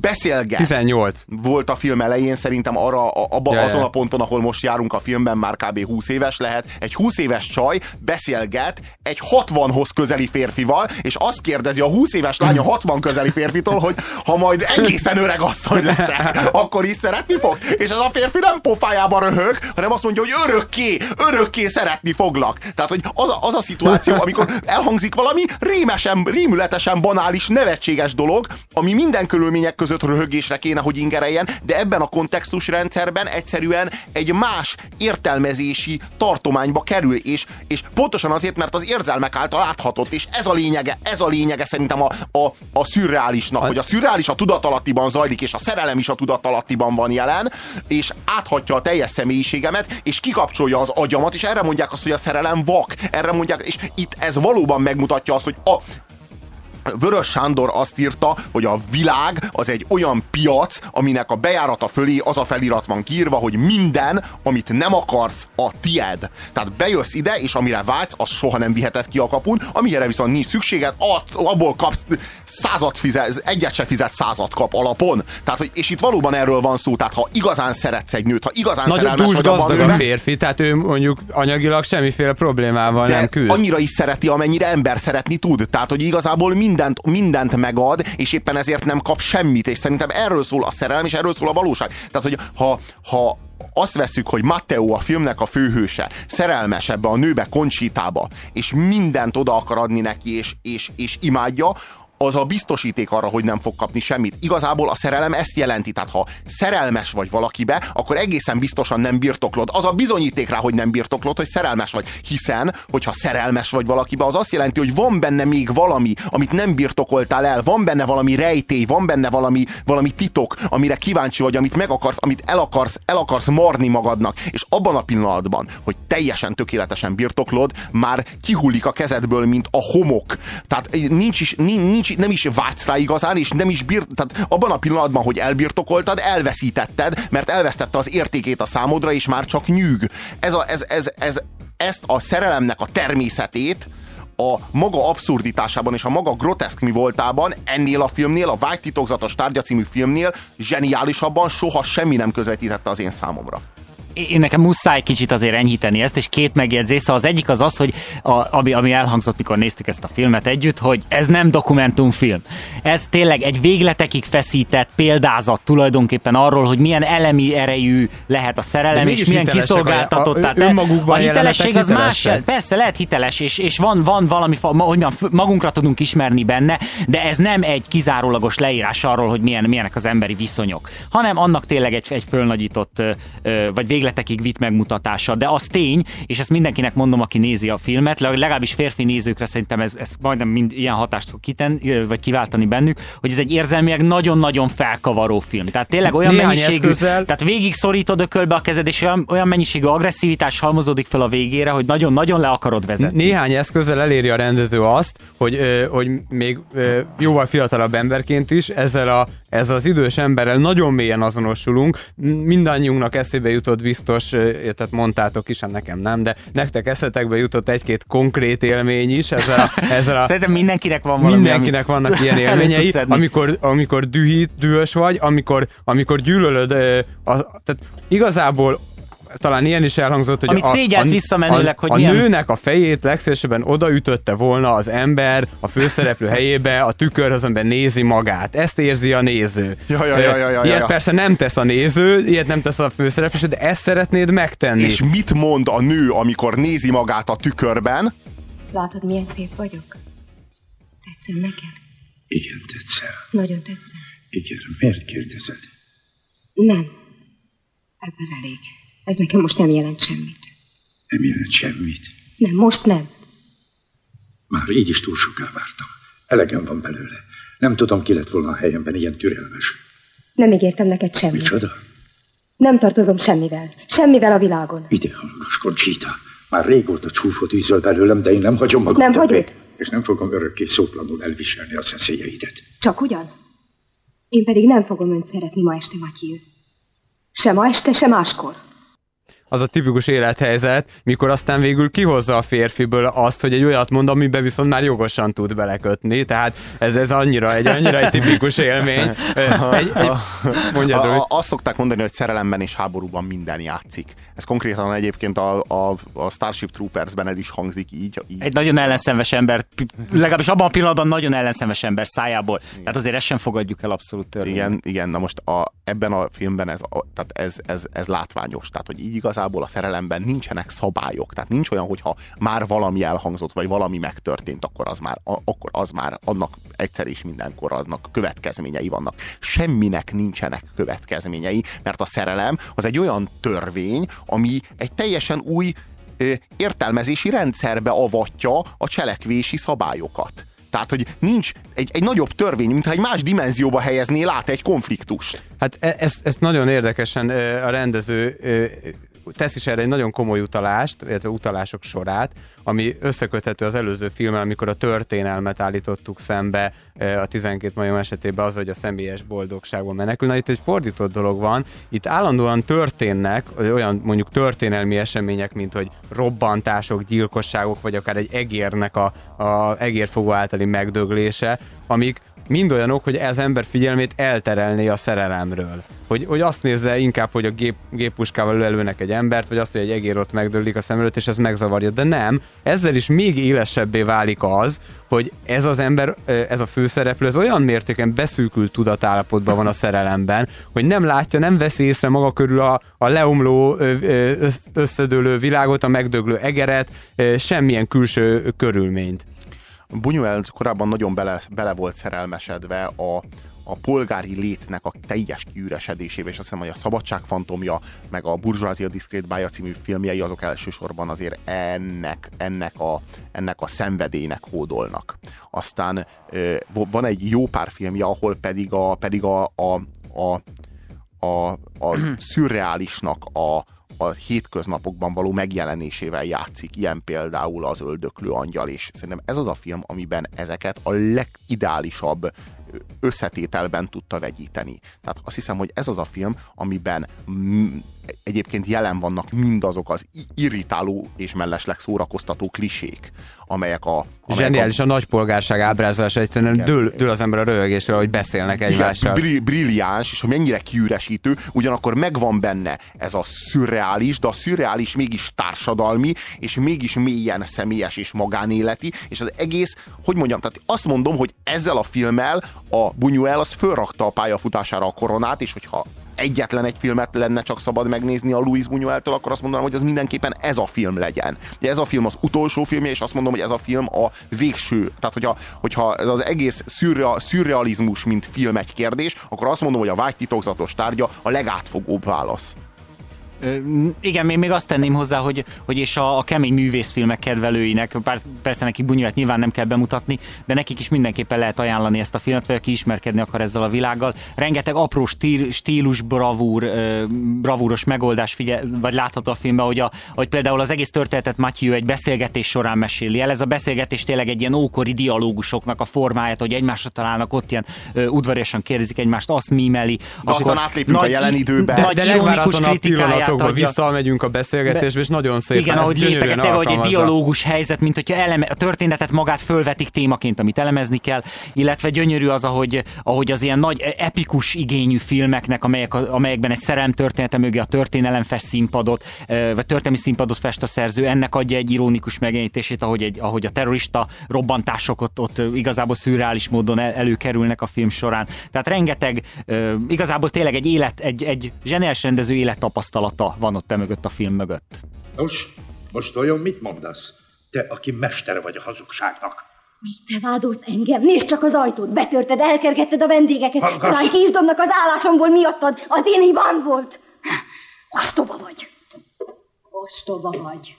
beszélget. 18. Volt a film elején, szerintem arra, a, abba, Ja, ja. azon a ponton, ahol most járunk a filmben, már kb. 20 éves lehet. Egy 20 éves csaj beszélget egy 60-hoz közeli férfival, és azt kérdezi a 20 éves lány a 60 közeli férfitól, hogy ha majd egészen öreg asszony leszek, akkor is szeretni fog. És ez a férfi nem pofájában röhög, hanem azt mondja, hogy örökké, örökké szeretni foglak. Tehát, hogy az a, az a szituáció, amikor elhangzik valami rémesen, rémületesen banális, nevetséges dolog, ami minden körülmények között között röhögésre kéne, hogy ingereljen, de ebben a kontextusrendszerben egyszerűen egy más értelmezési tartományba kerül, és, és pontosan azért, mert az érzelmek által áthatott, és ez a lényege, ez a lényege szerintem a, a, a szürreálisnak, hogy a szürreális a tudatalattiban zajlik, és a szerelem is a tudatalattiban van jelen, és áthatja a teljes személyiségemet, és kikapcsolja az agyamat, és erre mondják azt, hogy a szerelem vak, erre mondják, és itt ez valóban megmutatja azt, hogy a, Vörös Sándor azt írta, hogy a világ az egy olyan piac, aminek a bejárata fölé az a felirat van kiírva, hogy minden, amit nem akarsz, a tied. Tehát bejössz ide, és amire vágysz, az soha nem viheted ki a kapun, amire viszont nincs szükséged, abból kapsz százat fizet, egyet se fizet százat kap alapon. Tehát, hogy, és itt valóban erről van szó, tehát ha igazán szeretsz egy nőt, ha igazán Nagyon szerelmes vagy abban gazdag a férfi, tehát ő mondjuk anyagilag semmiféle problémával de nem küzd. annyira is szereti, amennyire ember szeretni tud. Tehát, hogy igazából mindent, mindent megad, és éppen ezért nem kap semmit. És szerintem erről szól a szerelem, és erről szól a valóság. Tehát, hogy ha, ha azt veszük, hogy Matteo a filmnek a főhőse, szerelmes ebbe a nőbe, Conchitába, és mindent oda akar adni neki, és, és, és imádja, az a biztosíték arra, hogy nem fog kapni semmit. Igazából a szerelem ezt jelenti. Tehát ha szerelmes vagy valakibe, akkor egészen biztosan nem birtoklod. Az a bizonyíték rá, hogy nem birtoklod, hogy szerelmes vagy. Hiszen, hogyha szerelmes vagy valakibe, az azt jelenti, hogy van benne még valami, amit nem birtokoltál el, van benne valami rejtély, van benne valami, valami titok, amire kíváncsi vagy, amit meg akarsz, amit el akarsz, el akarsz marni magadnak. És abban a pillanatban, hogy teljesen tökéletesen birtoklod, már kihullik a kezedből, mint a homok. Tehát nincs is, nincs nincs, nem is vágysz rá igazán, és nem is bírt, tehát abban a pillanatban, hogy elbirtokoltad, elveszítetted, mert elvesztette az értékét a számodra, és már csak nyűg. Ez a, ez, ez, ez, ezt a szerelemnek a természetét, a maga abszurditásában és a maga groteszk mi voltában ennél a filmnél, a Vágy titokzatos tárgya című filmnél zseniálisabban soha semmi nem közvetítette az én számomra én nekem muszáj kicsit azért enyhíteni ezt, és két megjegyzés. Szóval az egyik az az, hogy a, ami, ami elhangzott, mikor néztük ezt a filmet együtt, hogy ez nem dokumentumfilm. Ez tényleg egy végletekig feszített példázat tulajdonképpen arról, hogy milyen elemi erejű lehet a szerelem, és milyen kiszolgáltatott. A, a, a hitelesség az más. Persze lehet hiteles, és, és van, van valami, hogy magunkra tudunk ismerni benne, de ez nem egy kizárólagos leírás arról, hogy milyen, milyenek az emberi viszonyok, hanem annak tényleg egy, egy fölnagyított, vagy végletekig végletekig vitt megmutatása, de az tény, és ezt mindenkinek mondom, aki nézi a filmet, legalábbis férfi nézőkre szerintem ez, ez majdnem mind ilyen hatást fog kiten, vagy kiváltani bennük, hogy ez egy érzelmileg nagyon-nagyon felkavaró film. Tehát tényleg olyan Néhány mennyiségű, eszközzel... tehát végig szorítod ökölbe a kezed, és olyan, olyan mennyiségű agresszivitás halmozódik fel a végére, hogy nagyon-nagyon le akarod vezetni. Néhány eszközzel eléri a rendező azt, hogy, hogy még jóval fiatalabb emberként is ezzel a, ezzel az idős emberrel nagyon mélyen azonosulunk. Mindannyiunknak eszébe jutott biztos, tehát mondtátok is, hát nekem nem, de nektek eszetekbe jutott egy-két konkrét élmény is. Ezzel a, *laughs* ezzel a, Szerintem mindenkinek van valami, Mindenkinek vannak ilyen *laughs* élményei, amikor, amikor dühít, dühös vagy, amikor, amikor gyűlölöd, a, tehát igazából talán ilyen is elhangzott, hogy Amit a, szégyelsz visszamenőleg, hogy a milyen... nőnek a fejét legszívesebben odaütötte volna az ember a főszereplő helyébe, a tükörhöz, amiben nézi magát. Ezt érzi a néző. Ja, ja, ja, ja, ja, ilyet ja. persze nem tesz a néző, ilyet nem tesz a főszereplő, de ezt szeretnéd megtenni. És mit mond a nő, amikor nézi magát a tükörben? Látod, milyen szép vagyok? Tetszem neked? Igen, tetszel. Nagyon tetszem. Igen, miért kérdezed? Nem. Ebben elég. Ez nekem most nem jelent semmit. Nem jelent semmit? Nem, most nem. Már így is túl soká vártam. Elegem van belőle. Nem tudom, ki lett volna a helyemben ilyen türelmes. Nem ígértem neked semmit. Micsoda? Nem tartozom semmivel. Semmivel a világon. Ide hallgass, Conchita. Már régóta csúfot ízöl belőlem, de én nem hagyom magam Nem többé. hagyod? És nem fogom örökké szótlanul elviselni a szeszélyeidet. Csak ugyan? Én pedig nem fogom önt szeretni ma este, Matthew. Se ma este, se máskor az a tipikus élethelyzet, mikor aztán végül kihozza a férfiből azt, hogy egy olyat mond, amiben viszont már jogosan tud belekötni, tehát ez, ez annyira egy, annyira egy tipikus élmény. *laughs* Egy, egy, mondjad, a, a, azt szokták mondani, hogy szerelemben és háborúban minden játszik. Ez konkrétan egyébként a, a, a Starship Troopers-ben el is hangzik így, így. Egy nagyon ellenszenves ember, legalábbis abban a pillanatban nagyon ellenszenves ember szájából. Igen. Tehát azért ezt sem fogadjuk el abszolút törvény. Igen, igen, na most a, ebben a filmben ez, a, tehát ez, ez, ez látványos. Tehát, hogy így igaz igazából a szerelemben nincsenek szabályok. Tehát nincs olyan, hogyha már valami elhangzott, vagy valami megtörtént, akkor az már, akkor az már annak egyszer és mindenkor aznak következményei vannak. Semminek nincsenek következményei, mert a szerelem az egy olyan törvény, ami egy teljesen új értelmezési rendszerbe avatja a cselekvési szabályokat. Tehát, hogy nincs egy, egy nagyobb törvény, mintha egy más dimenzióba helyezné át egy konfliktust. Hát e- ezt, ezt nagyon érdekesen a rendező tesz is erre egy nagyon komoly utalást, illetve utalások sorát, ami összeköthető az előző filmmel, amikor a történelmet állítottuk szembe a 12 majom esetében az, hogy a személyes boldogságban menekül. Na itt egy fordított dolog van, itt állandóan történnek olyan mondjuk történelmi események, mint hogy robbantások, gyilkosságok, vagy akár egy egérnek a, a egérfogó általi megdöglése, amik mind olyanok, hogy ez ember figyelmét elterelné a szerelemről. Hogy, hogy azt nézze inkább, hogy a gép, géppuskával lelőnek egy embert, vagy azt, hogy egy egér ott megdőlik a szem előtt, és ez megzavarja. De nem, ezzel is még élesebbé válik az, hogy ez az ember, ez a főszereplő, ez olyan mértéken beszűkült tudatállapotban van a szerelemben, hogy nem látja, nem veszi észre maga körül a, a leomló, összedőlő világot, a megdöglő egeret, semmilyen külső körülményt. Buñuel korábban nagyon bele, bele volt szerelmesedve a, a polgári létnek a teljes kiüresedésével, és azt hiszem, hogy a Szabadság fantomja, meg a Burzsázia Diszkrét Bája című filmjei azok elsősorban azért ennek, ennek, a, ennek a szenvedélynek hódolnak. Aztán van egy jó pár filmje, ahol pedig a, pedig a, a, a, a, a *clears throat* szürreálisnak a, a hétköznapokban való megjelenésével játszik, ilyen például az öldöklő angyal, és szerintem ez az a film, amiben ezeket a legideálisabb összetételben tudta vegyíteni. Tehát azt hiszem, hogy ez az a film, amiben egyébként jelen vannak mindazok az irritáló és mellesleg szórakoztató klisék, amelyek a... Amelyek Zseniális a, a nagypolgárság ábrázolása, egyszerűen igen, dől, dől az ember a röhögésre, hogy beszélnek egymással. Bri- brilliáns, és hogy mennyire kiüresítő, ugyanakkor megvan benne ez a szürreális, de a szürreális mégis társadalmi, és mégis mélyen személyes és magánéleti, és az egész, hogy mondjam, tehát azt mondom, hogy ezzel a filmmel a Buñuel az fölrakta a pályafutására a koronát, és hogyha egyetlen egy filmet lenne csak szabad megnézni a Louis Buñueltől, akkor azt mondanám, hogy ez mindenképpen ez a film legyen. De ez a film az utolsó filmje, és azt mondom, hogy ez a film a végső. Tehát, hogyha, hogyha ez az egész szürre, szürrealizmus, mint film egy kérdés, akkor azt mondom, hogy a vágy titokzatos tárgya a legátfogóbb válasz. Igen, még, még azt tenném hozzá, hogy, hogy és a, a kemény művészfilmek kedvelőinek, bár persze neki bunyulat nyilván nem kell bemutatni, de nekik is mindenképpen lehet ajánlani ezt a filmet, vagy aki ismerkedni akar ezzel a világgal. Rengeteg apró stíl, stílus, bravúr, bravúros megoldás figyel, vagy látható a filmben, hogy, a, hogy például az egész történetet Matthew egy beszélgetés során meséli el. Ez a beszélgetés tényleg egy ilyen ókori dialógusoknak a formáját, hogy egymásra találnak, ott ilyen udvariasan kérdezik egymást, azt mímeli. De aztán átlépünk a jelen időbe. De, de, de pillanatokban visszamegyünk a beszélgetésbe, és nagyon szépen Igen, ahogy lépeket, hogy egy dialógus helyzet, mint hogyha eleme, a történetet magát fölvetik témaként, amit elemezni kell, illetve gyönyörű az, ahogy, ahogy az ilyen nagy epikus igényű filmeknek, amelyek, amelyekben egy szerelem története mögé a történelem fest színpadot, vagy történelmi színpadot fest a szerző, ennek adja egy ironikus megjelenítését, ahogy, egy, ahogy a terrorista robbantások ott, ott igazából szürreális módon el, előkerülnek a film során. Tehát rengeteg, igazából tényleg egy élet, egy, egy zseniális rendező élettapasztalat feladata van ott mögött a film mögött. Nos, most olyan mit mondasz? Te, aki mester vagy a hazugságnak. Mi te vádolsz engem? Nézd csak az ajtót! Betörted, elkergetted a vendégeket! Talán kisdomnak az állásomból miattad! Az én hibám volt! Ostoba vagy! Ostoba vagy!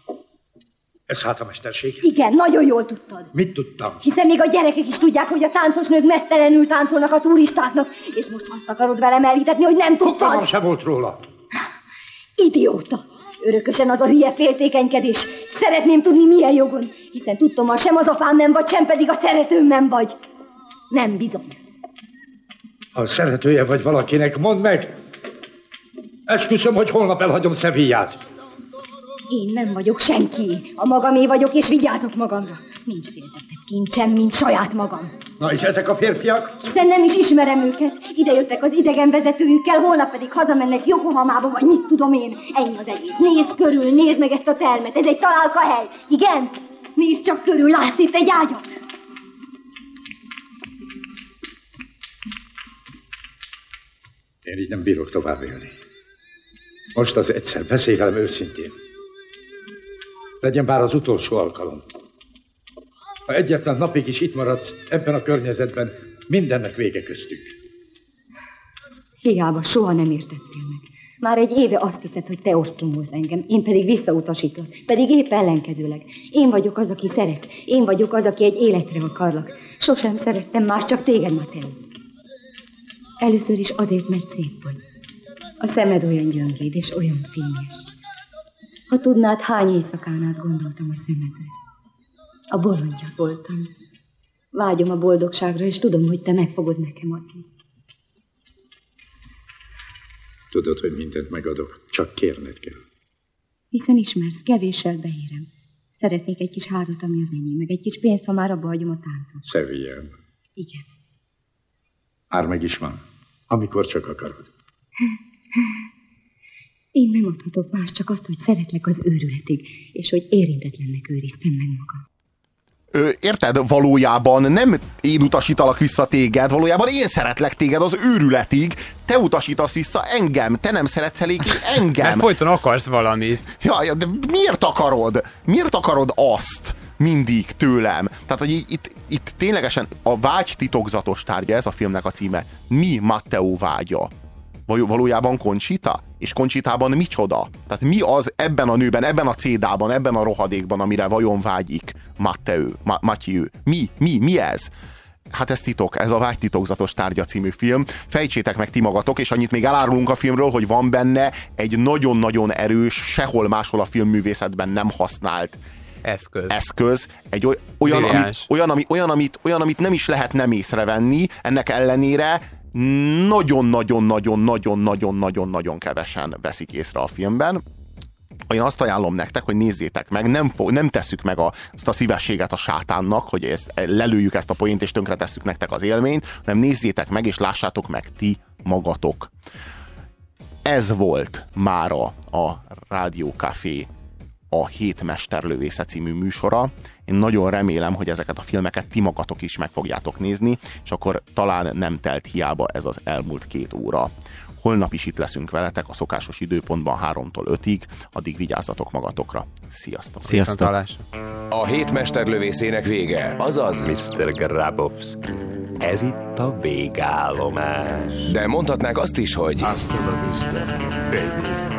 Ez hát a mesterség? Igen, nagyon jól tudtad. Mit tudtam? Hiszen még a gyerekek is tudják, hogy a táncos nők mesztelenül táncolnak a turistáknak, és most azt akarod velem elhitetni, hogy nem tudtad. Fogalmam se volt róla. Idióta! Örökösen az a hülye féltékenykedés. Szeretném tudni, milyen jogon, hiszen tudtommal sem az apám nem vagy, sem pedig a szeretőm nem vagy. Nem bizony. Ha szeretője vagy valakinek, mondd meg! Esküszöm, hogy holnap elhagyom Szevillát. Én nem vagyok senki. A magamé vagyok, és vigyázok magamra. Nincs féltetve kincsem, mint saját magam. Na és ezek a férfiak? Hiszen nem is ismerem őket. Ide jöttek az idegen vezetőjükkel, holnap pedig hazamennek Yokohamába, vagy mit tudom én. Ennyi az egész. Nézd körül, nézd meg ezt a termet. Ez egy találka hely. Igen? Nézd csak körül, látsz itt egy ágyat. Én így nem bírok tovább élni. Most az egyszer, beszélj velem őszintén. Legyen bár az utolsó alkalom. Ha egyetlen napig is itt maradsz ebben a környezetben, mindennek vége köztük. Hiába, soha nem értettél meg. Már egy éve azt hiszed, hogy te ostromolsz engem, én pedig visszautasítlak, pedig épp ellenkezőleg. Én vagyok az, aki szeret, én vagyok az, aki egy életre akarlak. Sosem szerettem más, csak téged, Mateo. Először is azért, mert szép vagy. A szemed olyan gyöngéd és olyan fényes. Ha tudnád, hány éjszakán át gondoltam a szemedre. A bolondja voltam. Vágyom a boldogságra, és tudom, hogy te meg fogod nekem adni. Tudod, hogy mindent megadok, csak kérned kell. Hiszen ismersz, kevéssel beérem. Szeretnék egy kis házat, ami az enyém, meg egy kis pénzt, ha már abba hagyom a táncot. Sevillában. Igen. Már meg is van, amikor csak akarod. Én nem adhatok más, csak azt, hogy szeretlek az őrületig, és hogy érintetlennek őriztem meg magam. Érted? Valójában nem én utasítalak vissza téged, valójában én szeretlek téged az őrületig, te utasítasz vissza engem, te nem szeretsz eléggé engem. Mert folyton akarsz valamit. Ja, ja, de miért akarod? Miért akarod azt mindig tőlem? Tehát, hogy itt, itt ténylegesen a vágy titokzatos tárgya, ez a filmnek a címe. Mi Matteo vágya? Valójában Koncsita? És Koncsitában micsoda? Tehát mi az ebben a nőben, ebben a cédában, ebben a rohadékban, amire vajon vágyik Matteo, Ma- Matthew? Mi? Mi? Mi ez? Hát ez titok, ez a Vágy titokzatos tárgya című film. Fejtsétek meg ti magatok, és annyit még elárulunk a filmről, hogy van benne egy nagyon-nagyon erős, sehol máshol a filmművészetben nem használt eszköz. eszköz egy olyan, amit, olyan, ami, olyan, amit, olyan, amit nem is lehet nem észrevenni, ennek ellenére nagyon-nagyon-nagyon-nagyon-nagyon-nagyon-nagyon kevesen veszik észre a filmben. Én azt ajánlom nektek, hogy nézzétek meg, nem, fog, nem tesszük meg a, azt a szívességet a sátánnak, hogy ezt, lelőjük ezt a poént, és tönkre tesszük nektek az élményt, hanem nézzétek meg, és lássátok meg ti magatok. Ez volt mára a Rádió Café a Hét Mesterlövésze című műsora. Én nagyon remélem, hogy ezeket a filmeket ti magatok is meg fogjátok nézni, és akkor talán nem telt hiába ez az elmúlt két óra. Holnap is itt leszünk veletek a szokásos időpontban 3-tól 5-ig, addig vigyázzatok magatokra. Sziasztok! Sziasztok! A hét mesterlövészének vége, azaz Mr. Grabowski. Ez itt a végállomás. De mondhatnák azt is, hogy Hasta la vista, baby.